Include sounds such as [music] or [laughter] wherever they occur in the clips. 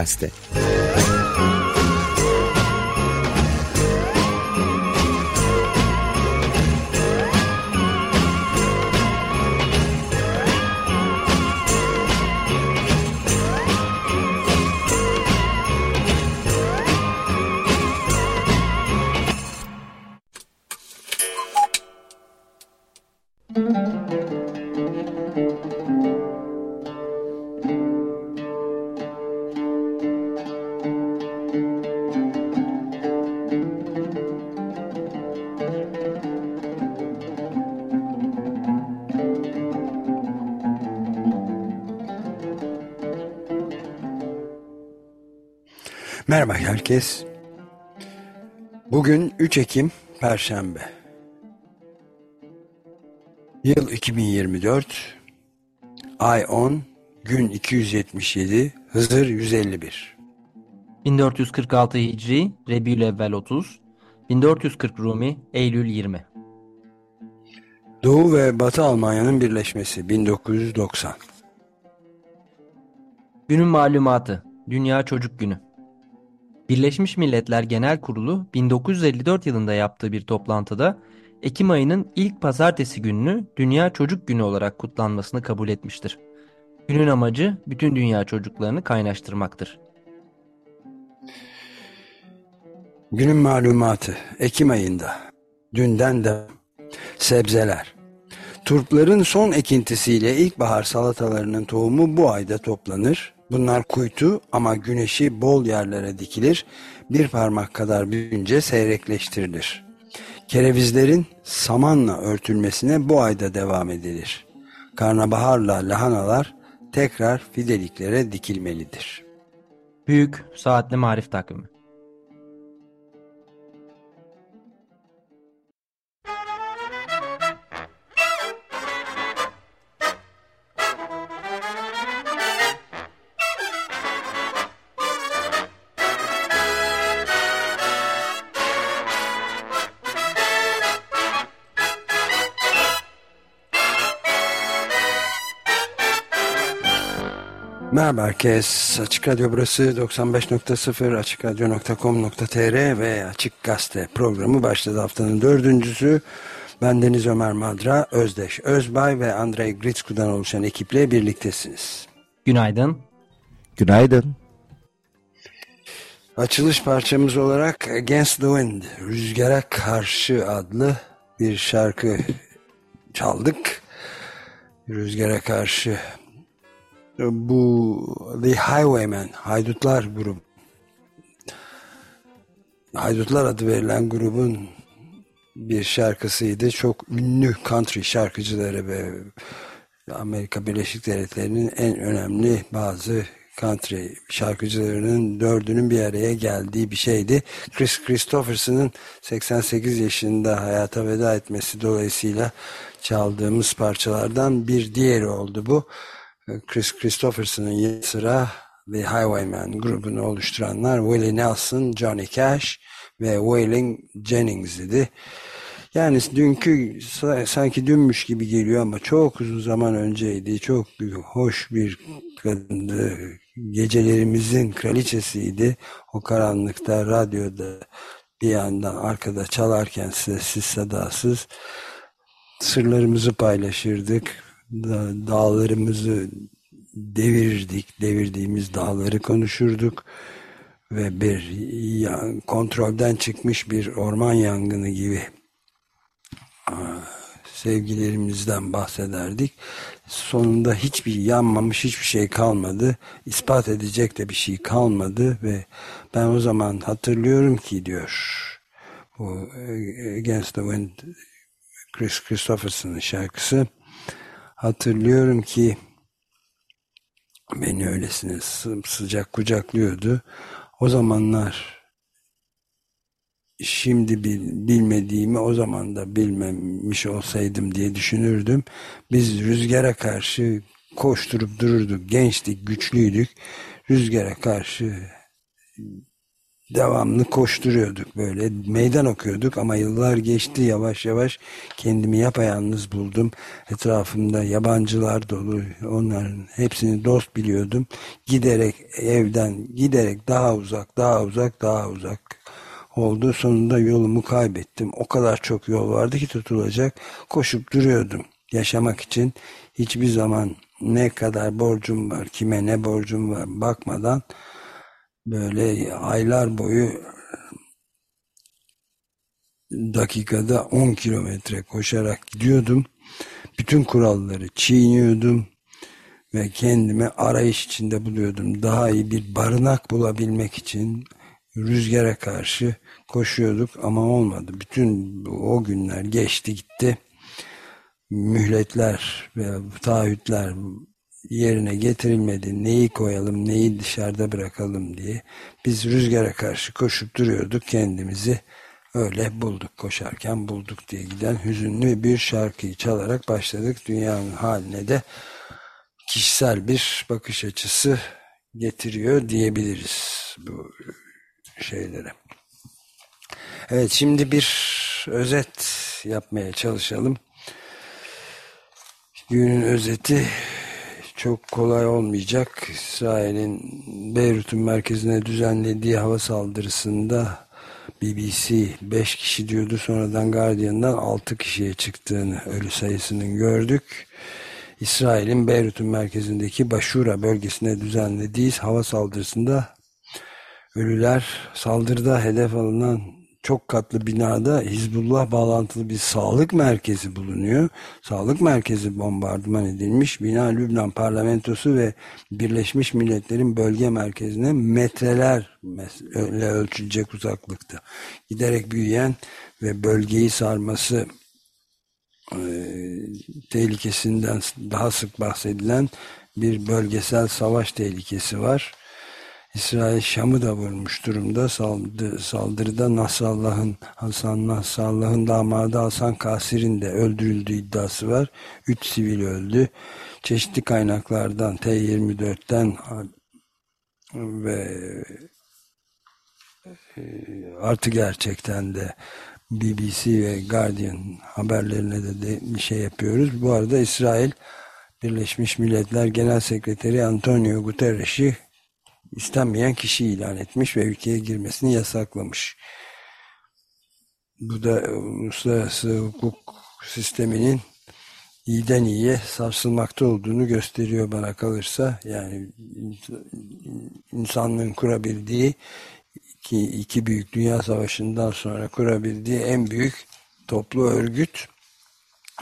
Açık Merhaba herkes. Bugün 3 Ekim Perşembe. Yıl 2024. Ay 10, gün 277, Hızır 151. 1446 Hicri, Rebülevvel 30, 1440 Rumi, Eylül 20. Doğu ve Batı Almanya'nın birleşmesi 1990. Günün malumatı, Dünya Çocuk Günü. Birleşmiş Milletler Genel Kurulu 1954 yılında yaptığı bir toplantıda Ekim ayının ilk pazartesi gününü Dünya Çocuk Günü olarak kutlanmasını kabul etmiştir. Günün amacı bütün dünya çocuklarını kaynaştırmaktır. Günün malumatı Ekim ayında dünden de sebzeler. Turpların son ekintisiyle ilkbahar salatalarının tohumu bu ayda toplanır. Bunlar kuytu ama güneşi bol yerlere dikilir, bir parmak kadar büyünce seyrekleştirilir. Kerevizlerin samanla örtülmesine bu ayda devam edilir. Karnabaharla lahanalar tekrar fideliklere dikilmelidir. Büyük Saatli Marif Takvimi Merhaba herkes. Açık Radyo burası 95.0 açıkradyo.com.tr ve Açık Gazete programı başladı haftanın dördüncüsü. Ben Deniz Ömer Madra, Özdeş Özbay ve Andrei Gritsku'dan oluşan ekiple birliktesiniz. Günaydın. Günaydın. Açılış parçamız olarak Against the Wind, Rüzgara Karşı adlı bir şarkı çaldık. Rüzgara Karşı bu The Highwaymen, Haydutlar grubu. Haydutlar adı verilen grubun bir şarkısıydı. Çok ünlü country şarkıcıları ve Amerika Birleşik Devletleri'nin en önemli bazı country şarkıcılarının dördünün bir araya geldiği bir şeydi. Chris Christopherson'ın 88 yaşında hayata veda etmesi dolayısıyla çaldığımız parçalardan bir diğeri oldu bu. Chris Christopherson'ın yanı sıra The Highwaymen grubunu oluşturanlar Willie Nelson, Johnny Cash ve Waylon Jennings idi. Yani dünkü sanki dünmüş gibi geliyor ama çok uzun zaman önceydi. Çok hoş bir kadındı. Gecelerimizin kraliçesiydi. O karanlıkta radyoda bir yandan arkada çalarken sessiz sedasız sırlarımızı paylaşırdık dağlarımızı devirirdik, devirdiğimiz dağları konuşurduk ve bir kontrolden çıkmış bir orman yangını gibi sevgilerimizden bahsederdik. Sonunda hiçbir yanmamış hiçbir şey kalmadı. İspat edecek de bir şey kalmadı ve ben o zaman hatırlıyorum ki diyor bu Against the Wind Chris Christopherson'ın şarkısı hatırlıyorum ki beni öylesine sıcak kucaklıyordu. O zamanlar şimdi bilmediğimi o zaman da bilmemiş olsaydım diye düşünürdüm. Biz rüzgara karşı koşturup dururduk. Gençtik, güçlüydük. Rüzgara karşı devamlı koşturuyorduk böyle. Meydan okuyorduk ama yıllar geçti yavaş yavaş kendimi yapayalnız buldum. Etrafımda yabancılar dolu onların hepsini dost biliyordum. Giderek evden giderek daha uzak daha uzak daha uzak oldu. Sonunda yolumu kaybettim. O kadar çok yol vardı ki tutulacak koşup duruyordum. Yaşamak için hiçbir zaman ne kadar borcum var kime ne borcum var bakmadan böyle aylar boyu dakikada 10 kilometre koşarak gidiyordum. Bütün kuralları çiğniyordum ve kendime arayış içinde buluyordum. Daha iyi bir barınak bulabilmek için rüzgara karşı koşuyorduk ama olmadı. Bütün o günler geçti gitti. Mühletler ve taahhütler yerine getirilmedi. Neyi koyalım, neyi dışarıda bırakalım diye. Biz rüzgara karşı koşup duruyorduk kendimizi. Öyle bulduk koşarken bulduk diye giden hüzünlü bir şarkıyı çalarak başladık. Dünyanın haline de kişisel bir bakış açısı getiriyor diyebiliriz bu şeylere. Evet şimdi bir özet yapmaya çalışalım. Günün özeti çok kolay olmayacak. İsrail'in Beyrut'un merkezine düzenlediği hava saldırısında BBC 5 kişi diyordu. Sonradan Guardian'dan 6 kişiye çıktığını ölü sayısının gördük. İsrail'in Beyrut'un merkezindeki Başura bölgesine düzenlediği hava saldırısında ölüler saldırıda hedef alınan çok katlı binada Hizbullah bağlantılı bir sağlık merkezi bulunuyor. Sağlık merkezi bombardıman edilmiş. Bina Lübnan parlamentosu ve Birleşmiş Milletler'in bölge merkezine metrelerle ölçülecek uzaklıkta. Giderek büyüyen ve bölgeyi sarması e, tehlikesinden daha sık bahsedilen bir bölgesel savaş tehlikesi var. İsrail Şam'ı da vurmuş durumda. Saldı, saldırıda Nasrallah'ın Hasan Nasrallah'ın damadı Hasan Kasir'in de öldürüldüğü iddiası var. Üç sivil öldü. Çeşitli kaynaklardan T24'ten ve e, artı gerçekten de BBC ve Guardian haberlerine de, de bir şey yapıyoruz. Bu arada İsrail Birleşmiş Milletler Genel Sekreteri Antonio Guterres'i istenmeyen kişi ilan etmiş ve ülkeye girmesini yasaklamış. Bu da uluslararası hukuk sisteminin iyiden iyiye sarsılmakta olduğunu gösteriyor bana kalırsa. Yani insanlığın kurabildiği iki, iki büyük dünya savaşından sonra kurabildiği en büyük toplu örgüt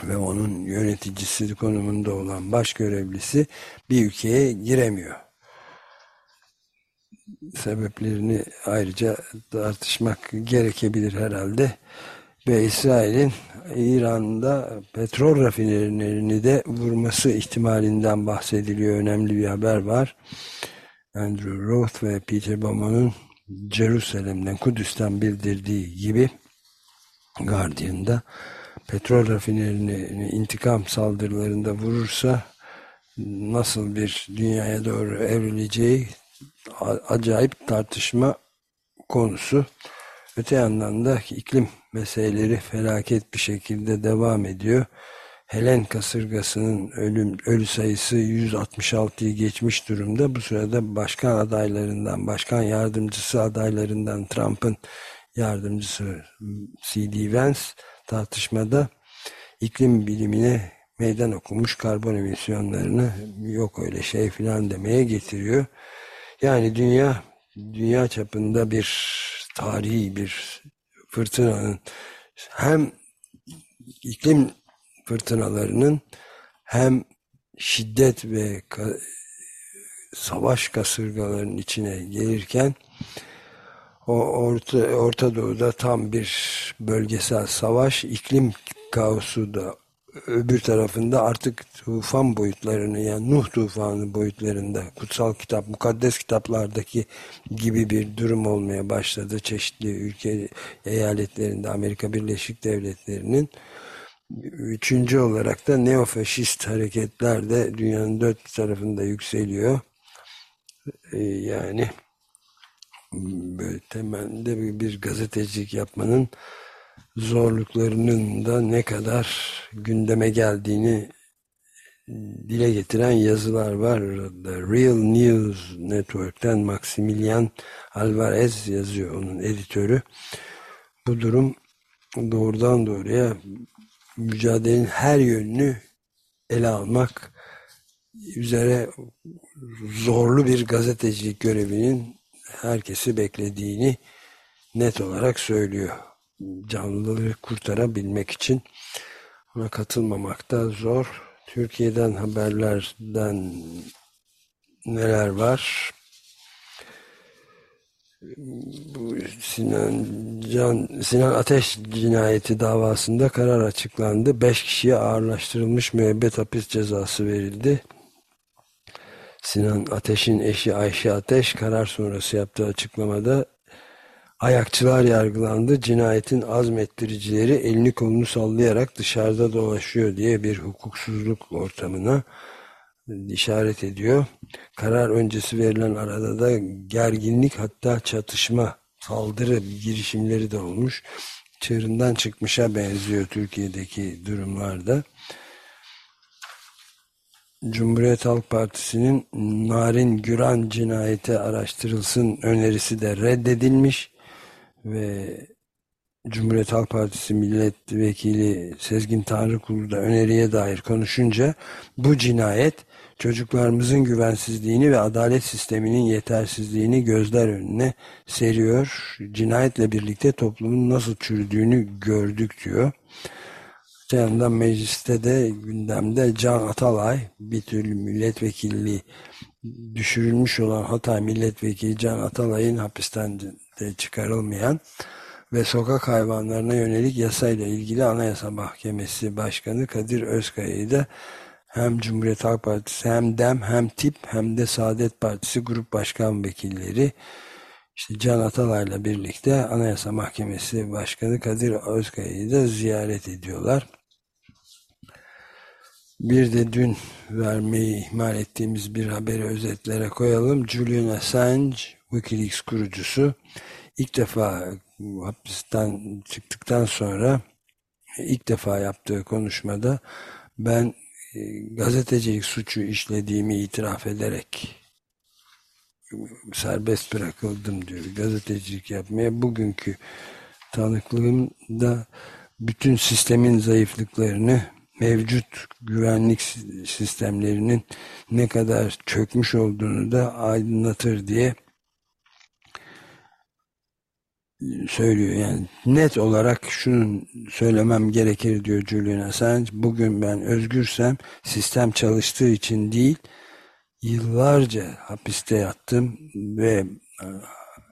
ve onun yöneticisi konumunda olan baş görevlisi bir ülkeye giremiyor sebeplerini ayrıca tartışmak gerekebilir herhalde. Ve İsrail'in İran'da petrol rafinerilerini de vurması ihtimalinden bahsediliyor. Önemli bir haber var. Andrew Roth ve Peter Bauman'ın Jerusalem'den, Kudüs'ten bildirdiği gibi Guardian'da petrol rafinerilerini intikam saldırılarında vurursa nasıl bir dünyaya doğru evrileceği acayip tartışma konusu. Öte yandan da iklim meseleleri felaket bir şekilde devam ediyor. Helen kasırgasının ölüm ölü sayısı 166'yı geçmiş durumda. Bu sırada başkan adaylarından, başkan yardımcısı adaylarından Trump'ın yardımcısı C.D. Vance tartışmada iklim bilimine meydan okumuş karbon emisyonlarını yok öyle şey filan demeye getiriyor. Yani dünya dünya çapında bir tarihi bir fırtınanın hem iklim fırtınalarının hem şiddet ve ka savaş kasırgalarının içine gelirken o Orta, Orta Doğu'da tam bir bölgesel savaş, iklim kaosu da öbür tarafında artık tufan boyutlarını yani Nuh tufanı boyutlarında kutsal kitap, mukaddes kitaplardaki gibi bir durum olmaya başladı. Çeşitli ülke eyaletlerinde Amerika Birleşik Devletleri'nin üçüncü olarak da neofaşist hareketler de dünyanın dört tarafında yükseliyor. Ee, yani böyle temelde bir gazetecilik yapmanın zorluklarının da ne kadar gündeme geldiğini dile getiren yazılar var. The Real News Network'ten Maximilian Alvarez yazıyor onun editörü. Bu durum doğrudan doğruya mücadelenin her yönünü ele almak üzere zorlu bir gazetecilik görevinin herkesi beklediğini net olarak söylüyor. Canlıları kurtarabilmek için ona katılmamak da zor. Türkiye'den haberlerden neler var? Bu Sinan Can Sinan Ateş cinayeti davasında karar açıklandı. Beş kişiye ağırlaştırılmış müebbet hapis cezası verildi. Sinan Ateş'in eşi Ayşe Ateş karar sonrası yaptığı açıklamada ayakçılar yargılandı. Cinayetin azmettiricileri elini kolunu sallayarak dışarıda dolaşıyor diye bir hukuksuzluk ortamına işaret ediyor. Karar öncesi verilen arada da gerginlik hatta çatışma, saldırı girişimleri de olmuş. Çığırından çıkmışa benziyor Türkiye'deki durumlarda. Cumhuriyet Halk Partisi'nin Narin Güran cinayeti araştırılsın önerisi de reddedilmiş ve Cumhuriyet Halk Partisi milletvekili Sezgin Tanrıkulu da öneriye dair konuşunca bu cinayet çocuklarımızın güvensizliğini ve adalet sisteminin yetersizliğini gözler önüne seriyor. Cinayetle birlikte toplumun nasıl çürüdüğünü gördük diyor. Öte yandan mecliste de gündemde Can Atalay bir türlü milletvekilliği düşürülmüş olan Hatay milletvekili Can Atalay'ın hapisten de çıkarılmayan ve sokak hayvanlarına yönelik yasayla ilgili Anayasa Mahkemesi Başkanı Kadir Özkaya'yı da hem Cumhuriyet Halk Partisi hem DEM hem TİP hem de Saadet Partisi Grup Başkan Vekilleri işte Can Atalay'la birlikte Anayasa Mahkemesi Başkanı Kadir Özkaya'yı da ziyaret ediyorlar. Bir de dün vermeyi ihmal ettiğimiz bir haberi özetlere koyalım. Julian Assange, Wikileaks kurucusu ilk defa hapisten çıktıktan sonra ilk defa yaptığı konuşmada ben e, gazetecilik suçu işlediğimi itiraf ederek serbest bırakıldım diyor. Gazetecilik yapmaya bugünkü tanıklığımda bütün sistemin zayıflıklarını mevcut güvenlik sistemlerinin ne kadar çökmüş olduğunu da aydınlatır diye söylüyor. Yani net olarak şunu söylemem gerekir diyor Julian Assange. Bugün ben özgürsem sistem çalıştığı için değil yıllarca hapiste yattım ve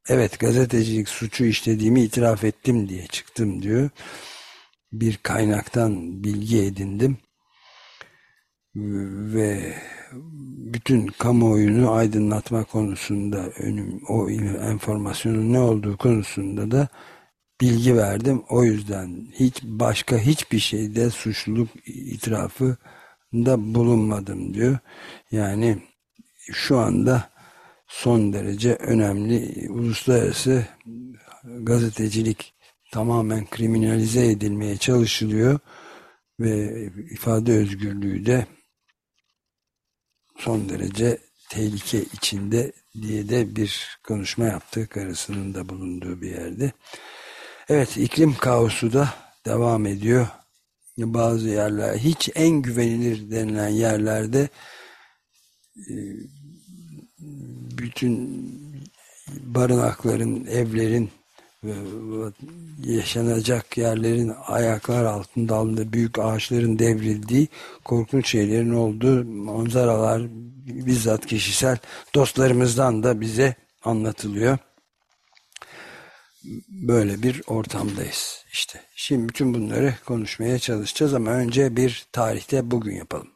evet gazetecilik suçu işlediğimi itiraf ettim diye çıktım diyor. Bir kaynaktan bilgi edindim ve bütün kamuoyunu aydınlatma konusunda önüm, o enformasyonun ne olduğu konusunda da bilgi verdim. O yüzden hiç başka hiçbir şeyde suçluluk itirafı da bulunmadım diyor. Yani şu anda son derece önemli uluslararası gazetecilik tamamen kriminalize edilmeye çalışılıyor ve ifade özgürlüğü de son derece tehlike içinde diye de bir konuşma yaptı karısının da bulunduğu bir yerde. Evet iklim kaosu da devam ediyor. Bazı yerler hiç en güvenilir denilen yerlerde e, bütün barınakların, evlerin yaşanacak yerlerin ayaklar altında alındığı büyük ağaçların devrildiği korkunç şeylerin olduğu manzaralar bizzat kişisel dostlarımızdan da bize anlatılıyor. Böyle bir ortamdayız işte. Şimdi bütün bunları konuşmaya çalışacağız ama önce bir tarihte bugün yapalım.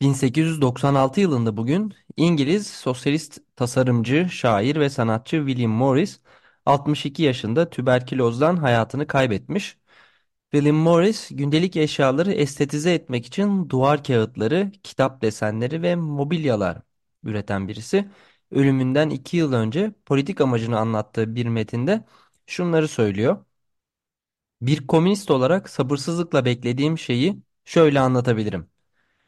1896 yılında bugün İngiliz sosyalist tasarımcı, şair ve sanatçı William Morris 62 yaşında tüberkülozdan hayatını kaybetmiş. William Morris gündelik eşyaları estetize etmek için duvar kağıtları, kitap desenleri ve mobilyalar üreten birisi. ölümünden iki yıl önce politik amacını anlattığı bir metinde şunları söylüyor. Bir komünist olarak sabırsızlıkla beklediğim şeyi şöyle anlatabilirim.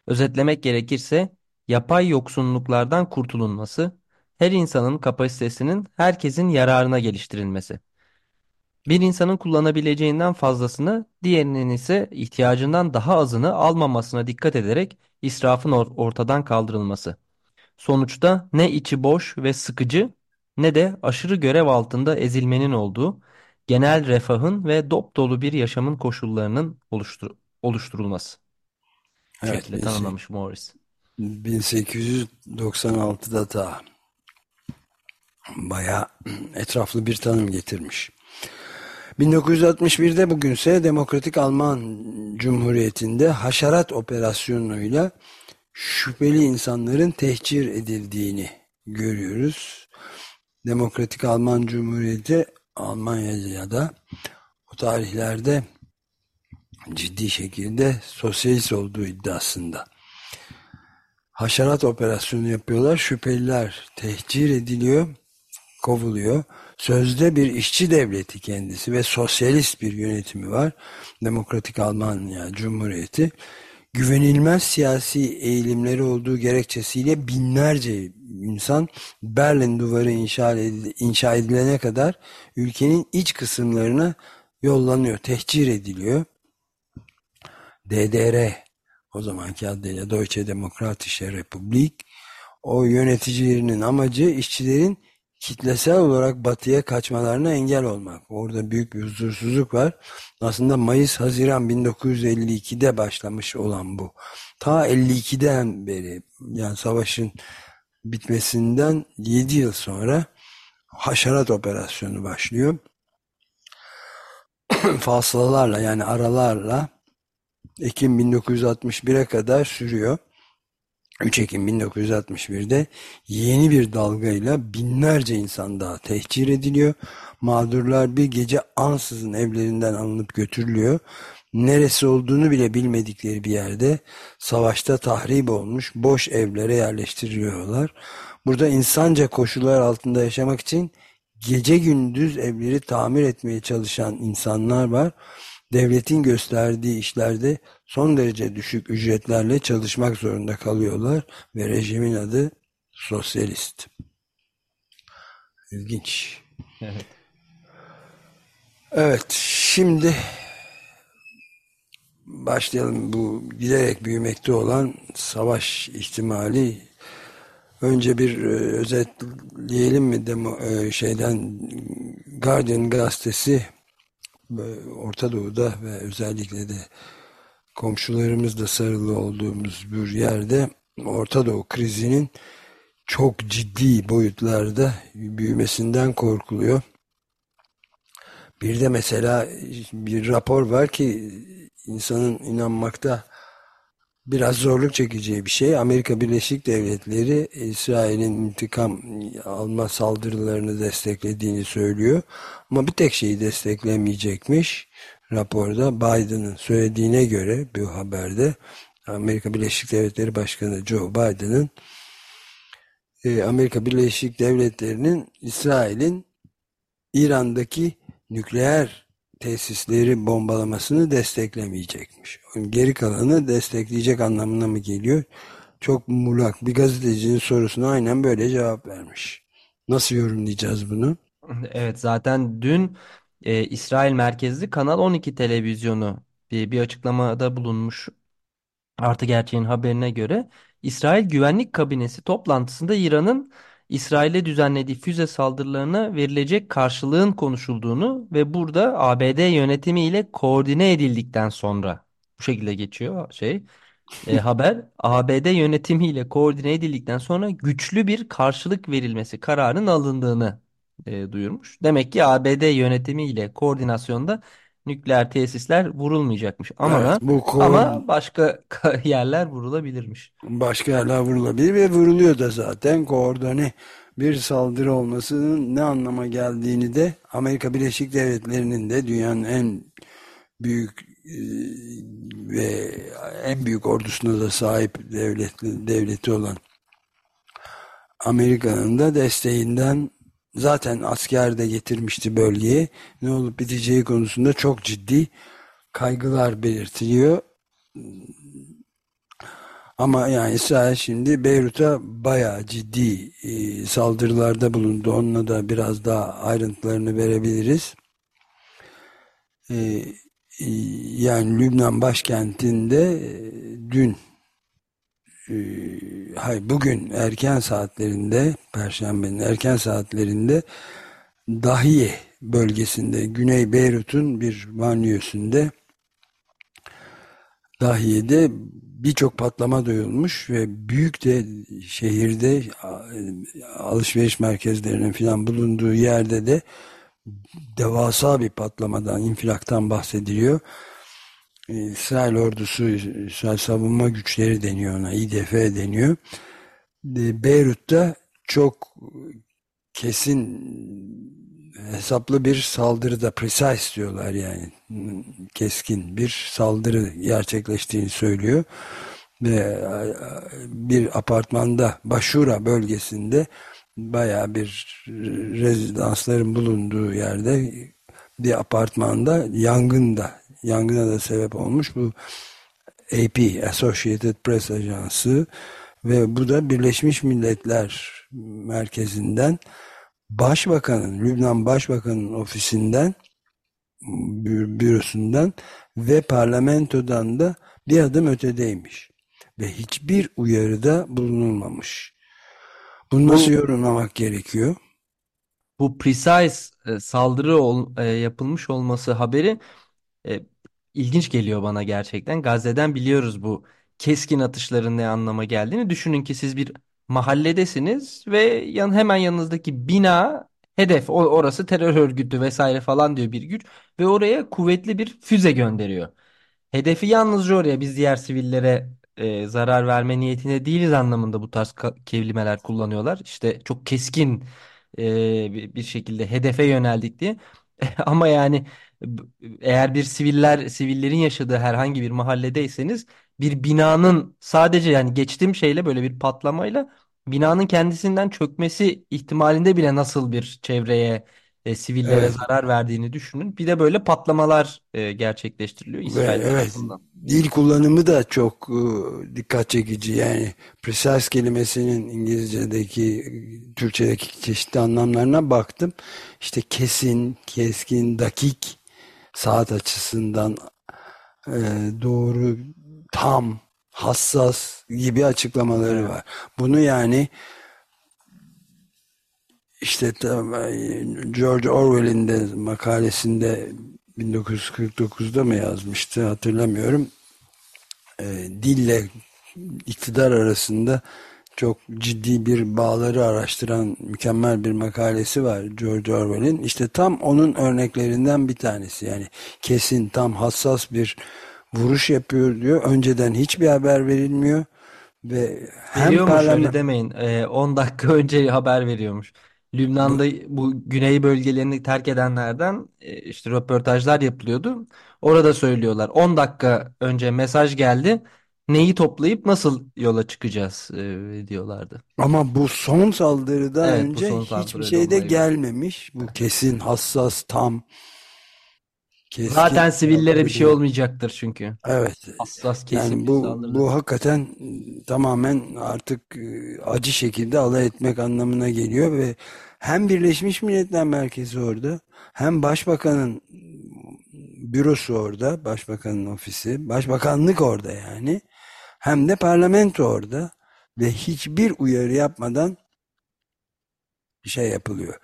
Özetlemek gerekirse yapay yoksunluklardan kurtulunması, her insanın kapasitesinin herkesin yararına geliştirilmesi. Bir insanın kullanabileceğinden fazlasını, diğerinin ise ihtiyacından daha azını almamasına dikkat ederek israfın or- ortadan kaldırılması. Sonuçta ne içi boş ve sıkıcı ne de aşırı görev altında ezilmenin olduğu, genel refahın ve dop dolu bir yaşamın koşullarının oluştur- oluşturulması. Evet, şekilde tanımlamış Morris. 1896'da da bayağı etraflı bir tanım getirmiş. 1961'de bugünse Demokratik Alman Cumhuriyeti'nde haşerat operasyonuyla şüpheli insanların tehcir edildiğini görüyoruz. Demokratik Alman Cumhuriyeti Almanya'da o tarihlerde ciddi şekilde sosyalist olduğu iddiasında. Haşerat operasyonu yapıyorlar. Şüpheliler tehcir ediliyor, kovuluyor. Sözde bir işçi devleti kendisi ve sosyalist bir yönetimi var. Demokratik Almanya Cumhuriyeti. Güvenilmez siyasi eğilimleri olduğu gerekçesiyle binlerce insan Berlin duvarı inşa, edil inşa edilene kadar ülkenin iç kısımlarına yollanıyor, tehcir ediliyor. DDR o zamanki adıyla Deutsche Demokratische Republik o yöneticilerinin amacı işçilerin kitlesel olarak batıya kaçmalarına engel olmak. Orada büyük bir huzursuzluk var. Aslında Mayıs-Haziran 1952'de başlamış olan bu. Ta 52'den beri yani savaşın bitmesinden 7 yıl sonra haşerat operasyonu başlıyor. [clears throat] Faslalarla yani aralarla Ekim 1961'e kadar sürüyor. 3 Ekim 1961'de yeni bir dalgayla binlerce insan daha tehcir ediliyor. Mağdurlar bir gece ansızın evlerinden alınıp götürülüyor. Neresi olduğunu bile bilmedikleri bir yerde savaşta tahrip olmuş boş evlere yerleştiriliyorlar. Burada insanca koşullar altında yaşamak için gece gündüz evleri tamir etmeye çalışan insanlar var devletin gösterdiği işlerde son derece düşük ücretlerle çalışmak zorunda kalıyorlar ve rejimin adı sosyalist. İlginç. Evet. Evet, şimdi başlayalım bu giderek büyümekte olan savaş ihtimali. Önce bir e, özetleyelim mi demo, e, şeyden Guardian gazetesi Orta Doğu'da ve özellikle de komşularımızla sarılı olduğumuz bir yerde Orta Doğu krizinin çok ciddi boyutlarda büyümesinden korkuluyor. Bir de mesela bir rapor var ki insanın inanmakta biraz zorluk çekeceği bir şey. Amerika Birleşik Devletleri İsrail'in intikam alma saldırılarını desteklediğini söylüyor. Ama bir tek şeyi desteklemeyecekmiş. Raporda Biden'ın söylediğine göre bu haberde Amerika Birleşik Devletleri Başkanı Joe Biden'ın e, Amerika Birleşik Devletleri'nin İsrail'in İran'daki nükleer tesisleri bombalamasını desteklemeyecekmiş. Geri kalanı destekleyecek anlamına mı geliyor? Çok mulak bir gazetecinin sorusuna aynen böyle cevap vermiş. Nasıl yorumlayacağız bunu? Evet zaten dün e, İsrail merkezli Kanal 12 televizyonu bir, bir açıklamada bulunmuş. Artı gerçeğin haberine göre İsrail Güvenlik Kabinesi toplantısında İran'ın İsrail'e düzenlediği füze saldırılarına verilecek karşılığın konuşulduğunu ve burada ABD yönetimiyle koordine edildikten sonra bu şekilde geçiyor şey e, [laughs] haber ABD yönetimiyle koordine edildikten sonra güçlü bir karşılık verilmesi kararının alındığını e, duyurmuş. Demek ki ABD yönetimiyle koordinasyonda nükleer tesisler vurulmayacakmış. Ama evet, bu kor... ama başka [laughs] yerler vurulabilirmiş. Başka yerler vurulabilir ve vuruluyor da zaten koordine bir saldırı olmasının ne anlama geldiğini de Amerika Birleşik Devletleri'nin de dünyanın en büyük e, ve en büyük ordusuna da sahip devlet, devleti olan Amerika'nın da desteğinden zaten asker de getirmişti bölgeye. Ne olup biteceği konusunda çok ciddi kaygılar belirtiliyor. Ama yani İsrail şimdi Beyrut'a bayağı ciddi e, saldırılarda bulundu. Onunla da biraz daha ayrıntılarını verebiliriz. E, e yani Lübnan başkentinde dün e, hayır bugün erken saatlerinde Perşembenin erken saatlerinde Dahiye bölgesinde Güney Beyrut'un bir banliyösünde Dahiye'de birçok patlama duyulmuş ve büyük de şehirde alışveriş merkezlerinin filan bulunduğu yerde de devasa bir patlamadan, infilaktan bahsediliyor. İsrail ordusu, İsrail savunma güçleri deniyor ona, İDF deniyor. Beyrut'ta çok kesin hesaplı bir saldırı da precise diyorlar yani keskin bir saldırı gerçekleştiğini söylüyor ve bir apartmanda Başura bölgesinde baya bir rezidansların bulunduğu yerde bir apartmanda yangın da yangına da sebep olmuş bu AP Associated Press Ajansı ve bu da Birleşmiş Milletler merkezinden Başbakanın, Lübnan Başbakanın ofisinden bürosundan ve parlamentodan da bir adım ötedeymiş. Ve hiçbir uyarıda bulunulmamış. Bunu nasıl bu, yorumlamak gerekiyor? Bu precise e, saldırı ol, e, yapılmış olması haberi e, ilginç geliyor bana gerçekten. Gazze'den biliyoruz bu keskin atışların ne anlama geldiğini. Düşünün ki siz bir mahalledesiniz ve yan, hemen yanınızdaki bina hedef. O, orası terör örgütü vesaire falan diyor bir güç ve oraya kuvvetli bir füze gönderiyor. Hedefi yalnızca oraya biz diğer sivillere e, zarar verme niyetine değiliz anlamında bu tarz kelimeler kullanıyorlar. İşte çok keskin e, bir şekilde hedefe yöneldik diye. [laughs] Ama yani eğer bir siviller sivillerin yaşadığı herhangi bir mahalledeyseniz bir binanın sadece yani geçtiğim şeyle böyle bir patlamayla binanın kendisinden çökmesi ihtimalinde bile nasıl bir çevreye e, sivillere evet. zarar verdiğini düşünün. Bir de böyle patlamalar e, gerçekleştiriliyor İsrail Ve, evet. tarafından. Dil kullanımı da çok e, dikkat çekici. Yani precise kelimesinin İngilizce'deki, Türkçe'deki çeşitli anlamlarına baktım. İşte kesin, keskin, dakik, saat açısından e, doğru, tam, hassas gibi açıklamaları var. Bunu yani işte George Orwell'in de makalesinde 1949'da mı yazmıştı hatırlamıyorum. E, dille iktidar arasında çok ciddi bir bağları araştıran mükemmel bir makalesi var George Orwell'in. İşte tam onun örneklerinden bir tanesi. Yani kesin tam hassas bir vuruş yapıyor diyor. Önceden hiçbir haber verilmiyor ve hem Veriyormuş parlament... öyle demeyin. Ee, 10 dakika [laughs] önce haber veriyormuş. Lübnan'da bu güney bölgelerini terk edenlerden e, işte röportajlar yapılıyordu. Orada söylüyorlar 10 dakika önce mesaj geldi. Neyi toplayıp nasıl yola çıkacağız e, diyorlardı. Ama bu son saldırıdan evet, önce son hiçbir şey de gelmemiş. Bu kesin hassas tam Keskin Zaten sivillere bir şey olmayacaktır çünkü. Evet. Hassas kesin yani bu, bu hakikaten tamamen artık acı şekilde alay etmek anlamına geliyor ve hem Birleşmiş Milletler Merkezi orada hem Başbakanın bürosu orada, Başbakanın ofisi, Başbakanlık orada yani. Hem de parlamento orada ve hiçbir uyarı yapmadan şey yapılıyor.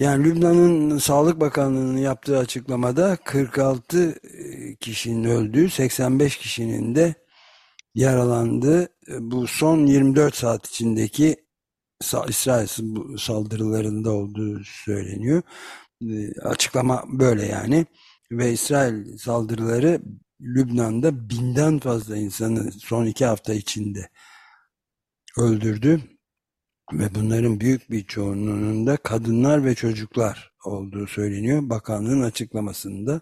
Yani Lübnan'ın Sağlık Bakanlığı'nın yaptığı açıklamada 46 e, kişinin öldüğü, 85 kişinin de yaralandığı e, bu son 24 saat içindeki İsrail saldırılarında olduğu söyleniyor. E, açıklama böyle yani. Ve İsrail saldırıları Lübnan'da binden fazla insanı son iki hafta içinde öldürdü ve bunların büyük bir çoğunluğunun da kadınlar ve çocuklar olduğu söyleniyor bakanlığın açıklamasında.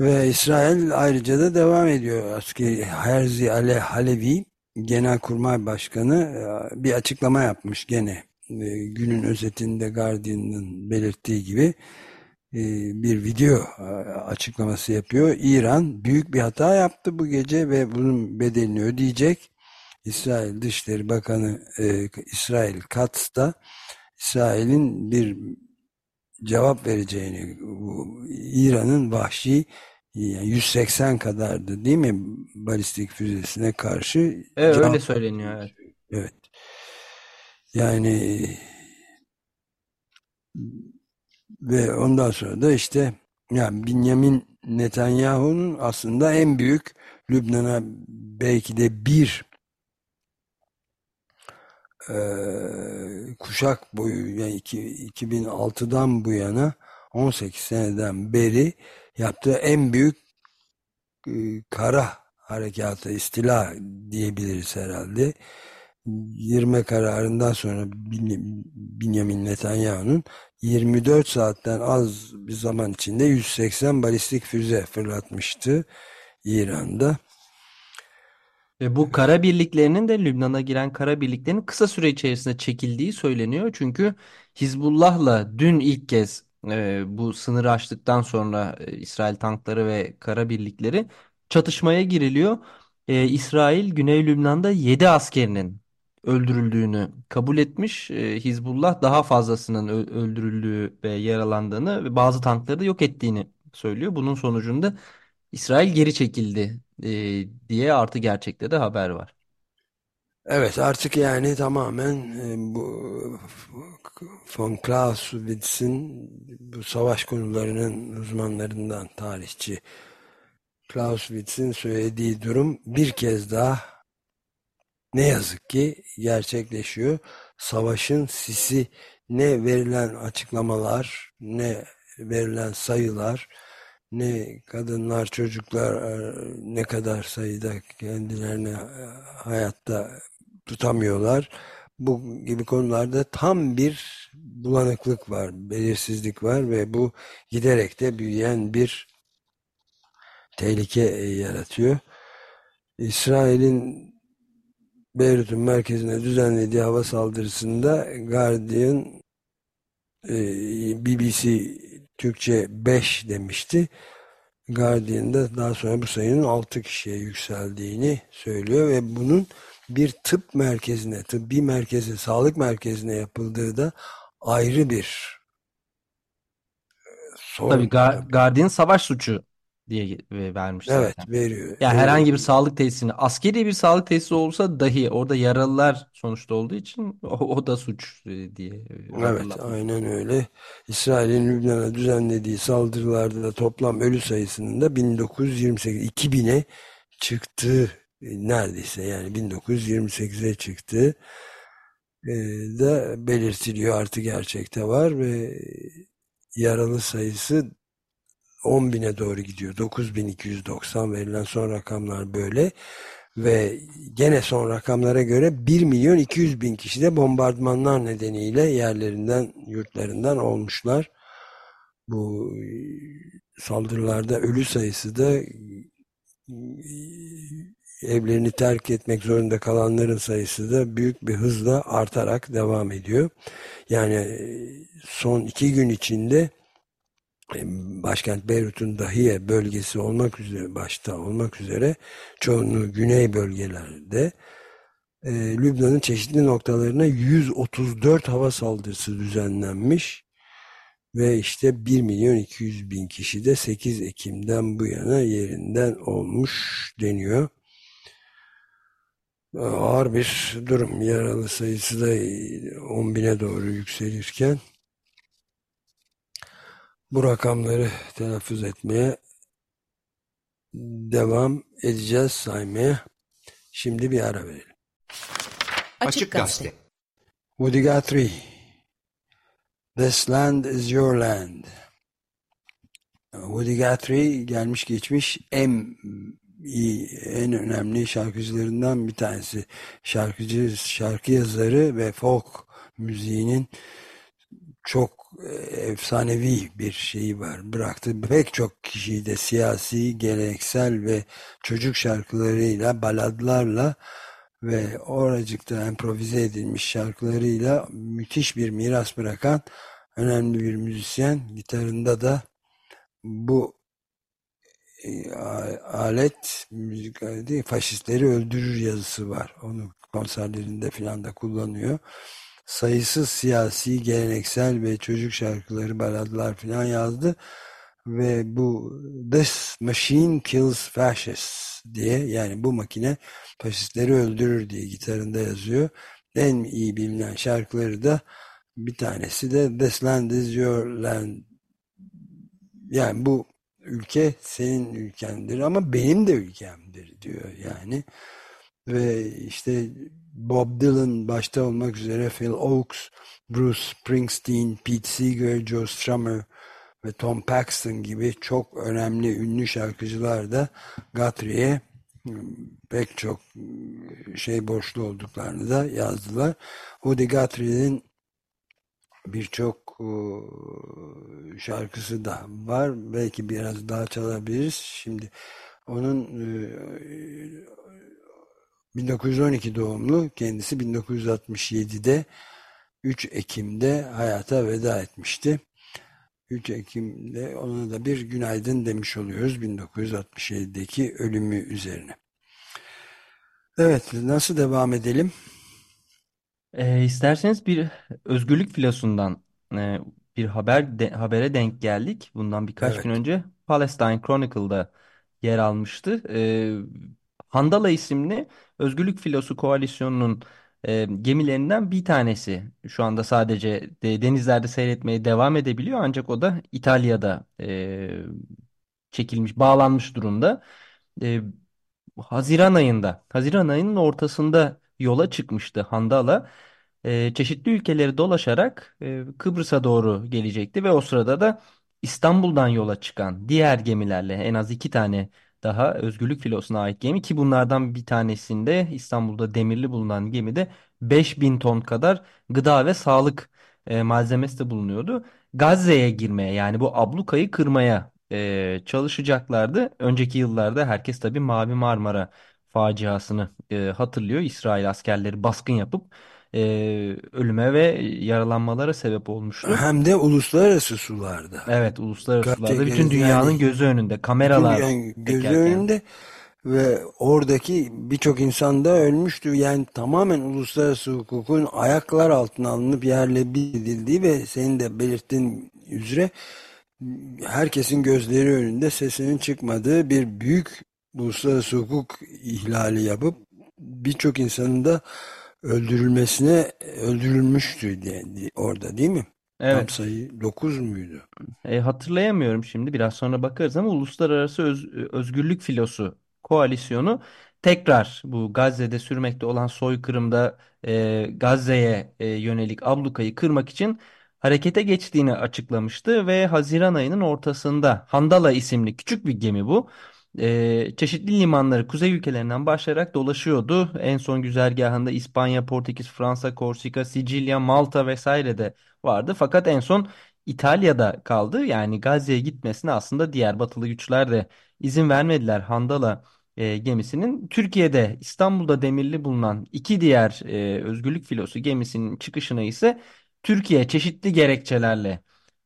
Ve İsrail ayrıca da devam ediyor. Askeri Herzi Ale Halevi Genelkurmay Başkanı e, bir açıklama yapmış gene. E, günün özetinde Guardian'ın belirttiği gibi bir video açıklaması yapıyor. İran büyük bir hata yaptı bu gece ve bunun bedelini ödeyecek. İsrail Dışişleri Bakanı İsrail Katz da İsrail'in bir cevap vereceğini, İran'ın vahşi yani 180 kadardı değil mi balistik füzesine karşı Evet cevap, öyle söyleniyor evet. Evet. Yani ve ondan sonra da işte yani Benjamin Netanyahu'nun aslında en büyük Lübnan'a belki de bir e, kuşak boyu yani 2006'dan bu yana 18 seneden beri yaptığı en büyük e, kara harekatı istila diyebiliriz herhalde. 20 kararından sonra Benjamin Netanyahu'nun 24 saatten az bir zaman içinde 180 balistik füze fırlatmıştı İran'da. Ve bu kara birliklerinin de Lübnan'a giren kara birliklerinin kısa süre içerisinde çekildiği söyleniyor. Çünkü Hizbullah'la dün ilk kez e, bu sınırı aştıktan sonra e, İsrail tankları ve kara birlikleri çatışmaya giriliyor. E, İsrail Güney Lübnan'da 7 askerinin öldürüldüğünü kabul etmiş. E, Hizbullah daha fazlasının öldürüldüğü ve yaralandığını ve bazı tankları da yok ettiğini söylüyor. Bunun sonucunda İsrail geri çekildi e, diye artı gerçekte de haber var. Evet artık yani tamamen e, bu von Clausewitz'in bu savaş konularının uzmanlarından tarihçi Clausewitz'in söylediği durum bir kez daha ne yazık ki gerçekleşiyor. Savaşın sisi ne verilen açıklamalar ne verilen sayılar ne kadınlar, çocuklar e, ne kadar sayıda kendilerini e, hayatta tutamıyorlar. Bu gibi konularda tam bir bulanıklık var, belirsizlik var ve bu giderek de büyüyen bir tehlike e, yaratıyor. İsrail'in Beyrut'un merkezine düzenlediği hava saldırısında Guardian BBC Türkçe 5 demişti. Guardian'da daha sonra bu sayının 6 kişiye yükseldiğini söylüyor ve bunun bir tıp merkezine, tıbbi merkeze, sağlık merkezine yapıldığı da ayrı bir e, sorun. Tabii Guardian savaş suçu diye vermiş Evet zaten. veriyor. Yani herhangi bir sağlık tesisini askeri bir sağlık tesisi olsa dahi orada yaralılar sonuçta olduğu için o, o da suç e, diye. Evet aynen öyle. İsrail'in Lübnan'a düzenlediği saldırılarda da toplam ölü sayısının da 1928 2000'e çıktı neredeyse yani 1928'e çıktı e, da belirtiliyor artık gerçekte var ve yaralı sayısı 10 bine doğru gidiyor. 9290 verilen son rakamlar böyle. Ve gene son rakamlara göre 1 milyon 200 bin kişi de bombardmanlar nedeniyle yerlerinden, yurtlarından olmuşlar. Bu saldırılarda ölü sayısı da evlerini terk etmek zorunda kalanların sayısı da büyük bir hızla artarak devam ediyor. Yani son iki gün içinde başkent Beyrut'un Dahiye bölgesi olmak üzere başta olmak üzere çoğunluğu güney bölgelerde e, Lübnan'ın çeşitli noktalarına 134 hava saldırısı düzenlenmiş ve işte 1 milyon 200 bin kişi de 8 Ekim'den bu yana yerinden olmuş deniyor. Ağır bir durum. Yaralı sayısı da 10 bine doğru yükselirken bu rakamları telaffuz etmeye devam edeceğiz saymaya. Şimdi bir ara verelim. Açık Gazete Woody Guthrie This Land is Your Land Woody Guthrie gelmiş geçmiş en iyi, en önemli şarkıcılarından bir tanesi. Şarkıcı, şarkı yazarı ve folk müziğinin çok efsanevi bir şeyi var. Bıraktı pek çok kişiyi de siyasi, geleneksel ve çocuk şarkılarıyla, baladlarla ve oracıkta improvize edilmiş şarkılarıyla müthiş bir miras bırakan önemli bir müzisyen. Gitarında da bu e, alet müzik aleti faşistleri öldürür yazısı var. Onu konserlerinde filan da kullanıyor. Sayısız siyasi, geleneksel ve çocuk şarkıları, baladlar filan yazdı. Ve bu This Machine Kills Fascists diye yani bu makine faşistleri öldürür diye gitarında yazıyor. En iyi bilinen şarkıları da bir tanesi de This Land Is Your Land yani bu ülke senin ülkendir ama benim de ülkemdir diyor yani ve işte Bob Dylan başta olmak üzere Phil Oakes, Bruce Springsteen, Pete Seeger, Joe Strummer ve Tom Paxton gibi çok önemli ünlü şarkıcılar da Guthrie'ye hmm, pek çok hmm, şey borçlu olduklarını da yazdılar. Woody Guthrie'nin birçok şarkısı da var. Belki biraz daha çalabiliriz. Şimdi onun 1912 doğumlu kendisi 1967'de 3 Ekim'de hayata veda etmişti. 3 Ekim'de ona da bir günaydın demiş oluyoruz 1967'deki ölümü üzerine. Evet nasıl devam edelim? E, isterseniz bir özgürlük filosundan e, bir haber de, habere denk geldik. Bundan birkaç gün Evet. önce Palestine Chronicle'da yer almıştı. E, Handala isimli Özgürlük Filosu Koalisyonu'nun e, gemilerinden bir tanesi. Şu anda sadece de, denizlerde seyretmeye devam edebiliyor ancak o da İtalya'da e, çekilmiş, bağlanmış durumda. E, Haziran ayında, Haziran ayının ortasında yola çıkmıştı Handala. Ee, çeşitli ülkeleri dolaşarak e, Kıbrıs'a doğru gelecekti ve o sırada da İstanbul'dan yola çıkan diğer gemilerle en az iki tane daha Özgürlük Filosu'na ait gemi ki bunlardan bir tanesinde İstanbul'da demirli bulunan gemide 5000 ton kadar gıda ve sağlık e, malzemesi de bulunuyordu. Gazze'ye girmeye yani bu ablukayı kırmaya e, çalışacaklardı. Önceki yıllarda herkes tabii Mavi Marmara faciasını e, hatırlıyor. İsrail askerleri baskın yapıp e, ölüme ve yaralanmalara sebep olmuştu. Hem de uluslararası sularda. Evet, uluslararası sularda bütün dünyanın yani gözü önünde, kameralar dünyanın gözü çekerken. önünde ve oradaki birçok insan da ölmüştü. Yani tamamen uluslararası hukukun ayaklar altına alınıp yerle bir edildiği ve senin de belirttiğin üzere herkesin gözleri önünde sesinin çıkmadığı bir büyük uluslararası hukuk ihlali yapıp birçok insanın da öldürülmesine öldürülmüştü diye, orada değil mi? Tam Evet. sayı 9 muydu? E, hatırlayamıyorum şimdi biraz sonra bakarız ama Uluslararası Öz- Özgürlük Filosu Koalisyonu tekrar bu Gazze'de sürmekte olan soykırımda e, Gazze'ye e, yönelik ablukayı kırmak için harekete geçtiğini açıklamıştı ve Haziran ayının ortasında Handala isimli küçük bir gemi bu. E, çeşitli limanları kuzey ülkelerinden başlayarak dolaşıyordu. En son güzergahında İspanya, Portekiz, Fransa, Korsika, Sicilya, Malta vesaire de vardı. Fakat en son İtalya'da kaldı. Yani Gazze'ye gitmesine aslında diğer batılı güçler de izin vermediler Handala e, gemisinin. Türkiye'de İstanbul'da demirli bulunan iki diğer e, Özgürlük Filosu gemisinin çıkışına ise Türkiye çeşitli gerekçelerle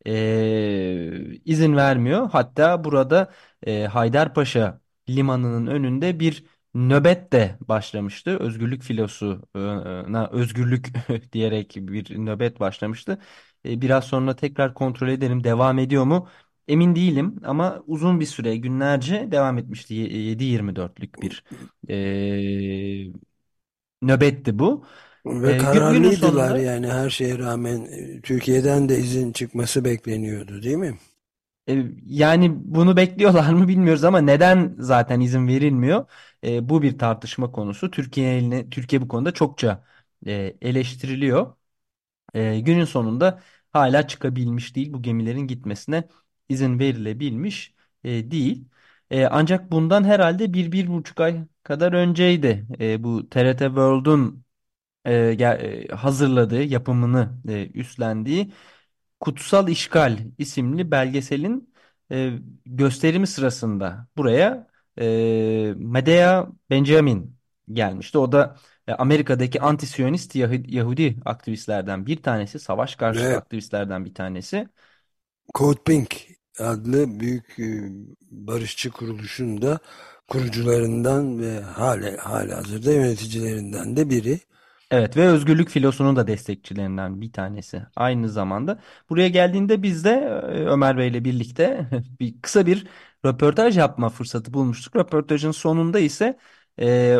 e, izin vermiyor. Hatta burada e, Haydarpaşa limanının önünde bir nöbet de başlamıştı. Özgürlük Filosu'na özgürlük [laughs] diyerek bir nöbet başlamıştı. E, Biraz sonra tekrar kontrol ederim. Devam ediyor mu? Emin değilim ama uzun bir süre günlerce devam etmişti. Ye- 7-24'lük bir e, nöbetti bu. Ve E, gün- günün kararlıydılar sonunda yani her şeye rağmen e, Türkiye'den de izin çıkması bekleniyordu değil mi? E, yani bunu bekliyorlar mı bilmiyoruz ama neden zaten izin verilmiyor? E, bu bir tartışma konusu. Türkiye eline, Türkiye bu konuda çokça e, eleştiriliyor. E, günün sonunda hala çıkabilmiş değil. Bu gemilerin gitmesine izin verilebilmiş e, değil. E, ancak bundan herhalde bir, bir buçuk ay kadar önceydi. E, bu TRT World'un e, e, hazırladığı, yapımını e, üstlendiği Kutsal İşgal isimli belgeselin e, gösterimi sırasında buraya e, Medea Benjamin gelmişti. O da e, Amerika'daki anti-Siyonist Yahudi aktivistlerden bir tanesi, savaş karşıtı Ve aktivistlerden bir tanesi. Code Pink adlı büyük e, barışçı kuruluşun da kurucularından ve hala, hala hazırda yöneticilerinden de biri. Evet ve özgürlük filosunun da destekçilerinden bir tanesi aynı zamanda. Buraya geldiğinde biz de e, Ömer Bey ile birlikte [laughs] bir kısa bir röportaj yapma fırsatı bulmuştuk. Röportajın sonunda ise e,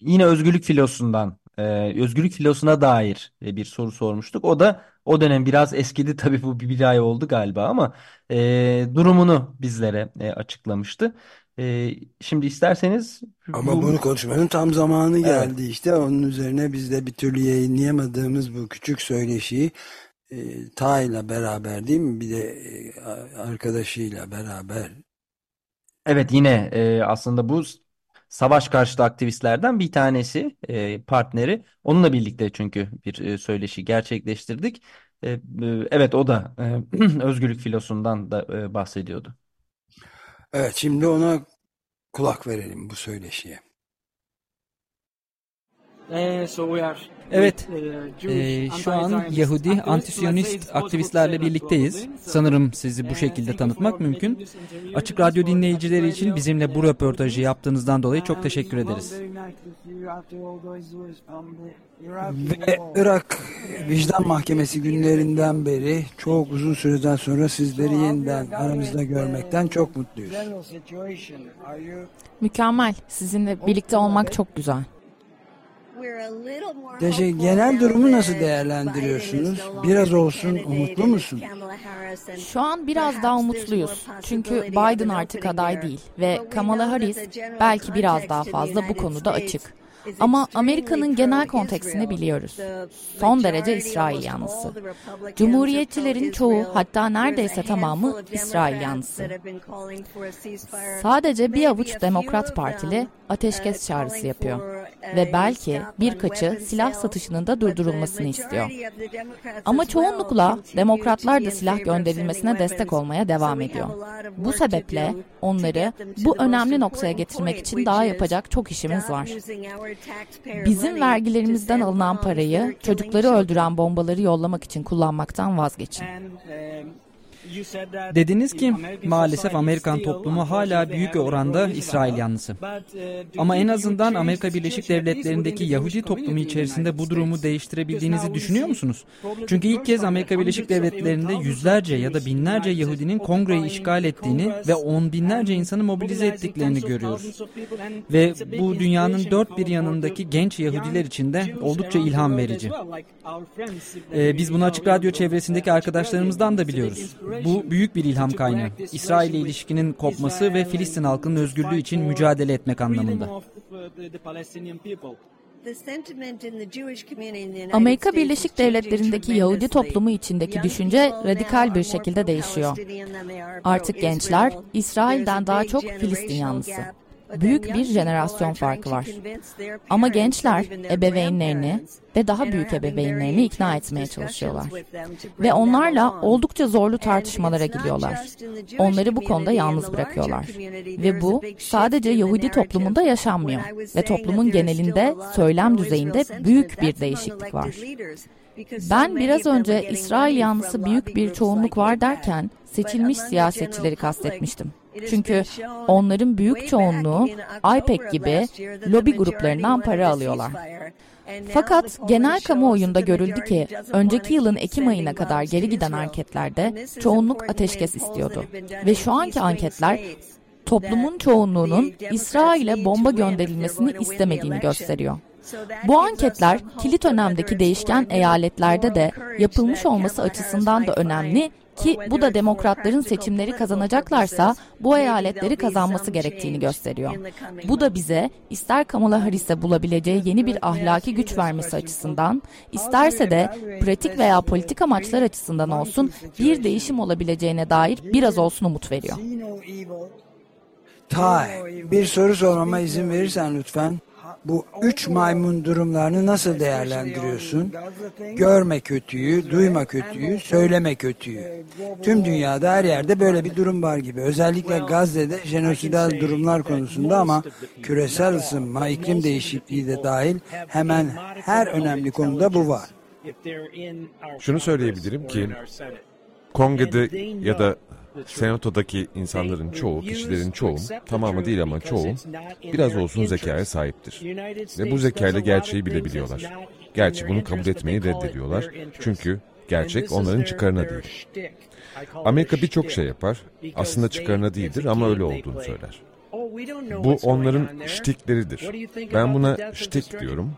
yine özgürlük filosundan, e, özgürlük filosuna dair e, bir soru sormuştuk. O da o dönem biraz eskidi tabii bu bir ay oldu galiba ama e, durumunu bizlere e, açıklamıştı. E, şimdi isterseniz Ama bu bunu konuşmanın tam zamanı evet geldi işte. Onun üzerine biz de bir türlü yayınlayamadığımız bu küçük söyleşiyi e, Ta ile beraber değil mi? Bir de e, arkadaşıyla beraber. Evet yine e, aslında bu savaş karşıtı aktivistlerden bir tanesi e, partneri. Onunla birlikte çünkü bir e, söyleşi gerçekleştirdik. E, e, evet o da e, [clears throat] özgürlük filosundan da e, bahsediyordu. Evet şimdi ona kulak verelim bu söyleşiye. Evet, e, şu an Yahudi antisyonist aktivistlerle birlikteyiz. Sanırım sizi bu şekilde tanıtmak mümkün. Açık Radyo dinleyicileri için bizimle bu röportajı yaptığınızdan dolayı çok teşekkür ederiz. Ve Irak Vicdan Mahkemesi günlerinden beri çok uzun süreden sonra sizleri yeniden aramızda görmekten çok mutluyuz. Mükemmel. Sizinle birlikte olmak çok güzel. Teşekkür. Genel durumu nasıl değerlendiriyorsunuz? Biraz olsun umutlu musun? Şu an biraz daha umutluyuz. Çünkü Biden artık aday değil ve Kamala Harris belki biraz daha fazla bu konuda açık. Ama Amerika'nın genel konteksini biliyoruz. Son derece İsrail yanlısı. Cumhuriyetçilerin çoğu hatta neredeyse tamamı İsrail yanlısı. Sadece bir avuç Demokrat Partili ateşkes çağrısı yapıyor ve belki birkaçı silah satışının da durdurulmasını istiyor. Ama çoğunlukla demokratlar da silah gönderilmesine destek olmaya devam ediyor. Bu sebeple onları bu önemli noktaya getirmek için daha yapacak çok işimiz var. Bizim vergilerimizden alınan parayı çocukları öldüren bombaları yollamak için kullanmaktan vazgeçin. Dediniz ki maalesef Amerikan toplumu hala büyük oranda İsrail yanlısı. Ama en azından Amerika Birleşik Devletleri'ndeki Yahudi toplumu içerisinde bu durumu değiştirebildiğinizi düşünüyor musunuz? Çünkü ilk kez Amerika Birleşik Devletleri'nde yüzlerce ya da binlerce Yahudinin kongreyi işgal ettiğini ve on binlerce insanı mobilize ettiklerini görüyoruz. Ve bu dünyanın dört bir yanındaki genç Yahudiler için de oldukça ilham verici. Ee, biz bunu Açık Radyo çevresindeki arkadaşlarımızdan da biliyoruz. Bu büyük bir ilham kaynağı. İsrail ile ilişkinin kopması ve Filistin halkının özgürlüğü için mücadele etmek anlamında. Amerika Birleşik Devletleri'ndeki Yahudi toplumu içindeki düşünce radikal bir şekilde değişiyor. Artık gençler İsrail'den daha çok Filistin yanlısı büyük bir jenerasyon farkı var. Ama gençler ebeveynlerini ve daha büyük ebeveynlerini ikna etmeye çalışıyorlar. Ve onlarla oldukça zorlu tartışmalara giriyorlar. Onları bu konuda yalnız bırakıyorlar. Ve bu sadece Yahudi toplumunda yaşanmıyor. Ve toplumun genelinde söylem düzeyinde büyük bir değişiklik var. Ben biraz önce İsrail yanlısı büyük bir çoğunluk var derken seçilmiş siyasetçileri kastetmiştim. Çünkü onların büyük çoğunluğu IPEC gibi lobi gruplarından para alıyorlar. Fakat genel kamuoyunda görüldü ki önceki yılın Ekim ayına kadar geri giden anketlerde çoğunluk ateşkes istiyordu. Ve şu anki anketler toplumun çoğunluğunun İsrail'e bomba gönderilmesini istemediğini gösteriyor. Bu anketler kilit önemdeki değişken eyaletlerde de yapılmış olması açısından da önemli ki bu da demokratların seçimleri kazanacaklarsa bu eyaletleri kazanması gerektiğini gösteriyor. Bu da bize ister Kamala Harris'e bulabileceği yeni bir ahlaki güç vermesi açısından, isterse de pratik veya politik amaçlar açısından olsun bir değişim olabileceğine dair biraz olsun umut veriyor. Tay, bir soru sormama izin verirsen lütfen. Bu üç maymun durumlarını nasıl değerlendiriyorsun? Görme kötüyü, duyma kötüyü, söyleme kötüyü. Tüm dünyada her yerde böyle bir durum var gibi. Özellikle Gazze'de jenosidal durumlar konusunda ama küresel ısınma, iklim değişikliği de dahil hemen her önemli konuda bu var. Şunu söyleyebilirim ki Kongre'de ya da Senato'daki insanların çoğu, kişilerin çoğu, tamamı değil ama çoğu biraz olsun zekaya sahiptir. Ve bu zekayla gerçeği bilebiliyorlar. Gerçi bunu kabul etmeyi reddediyorlar. Çünkü gerçek onların çıkarına değil. Amerika birçok şey yapar. Aslında çıkarına değildir ama öyle olduğunu söyler. Bu onların ştikleridir. Ben buna ştik diyorum.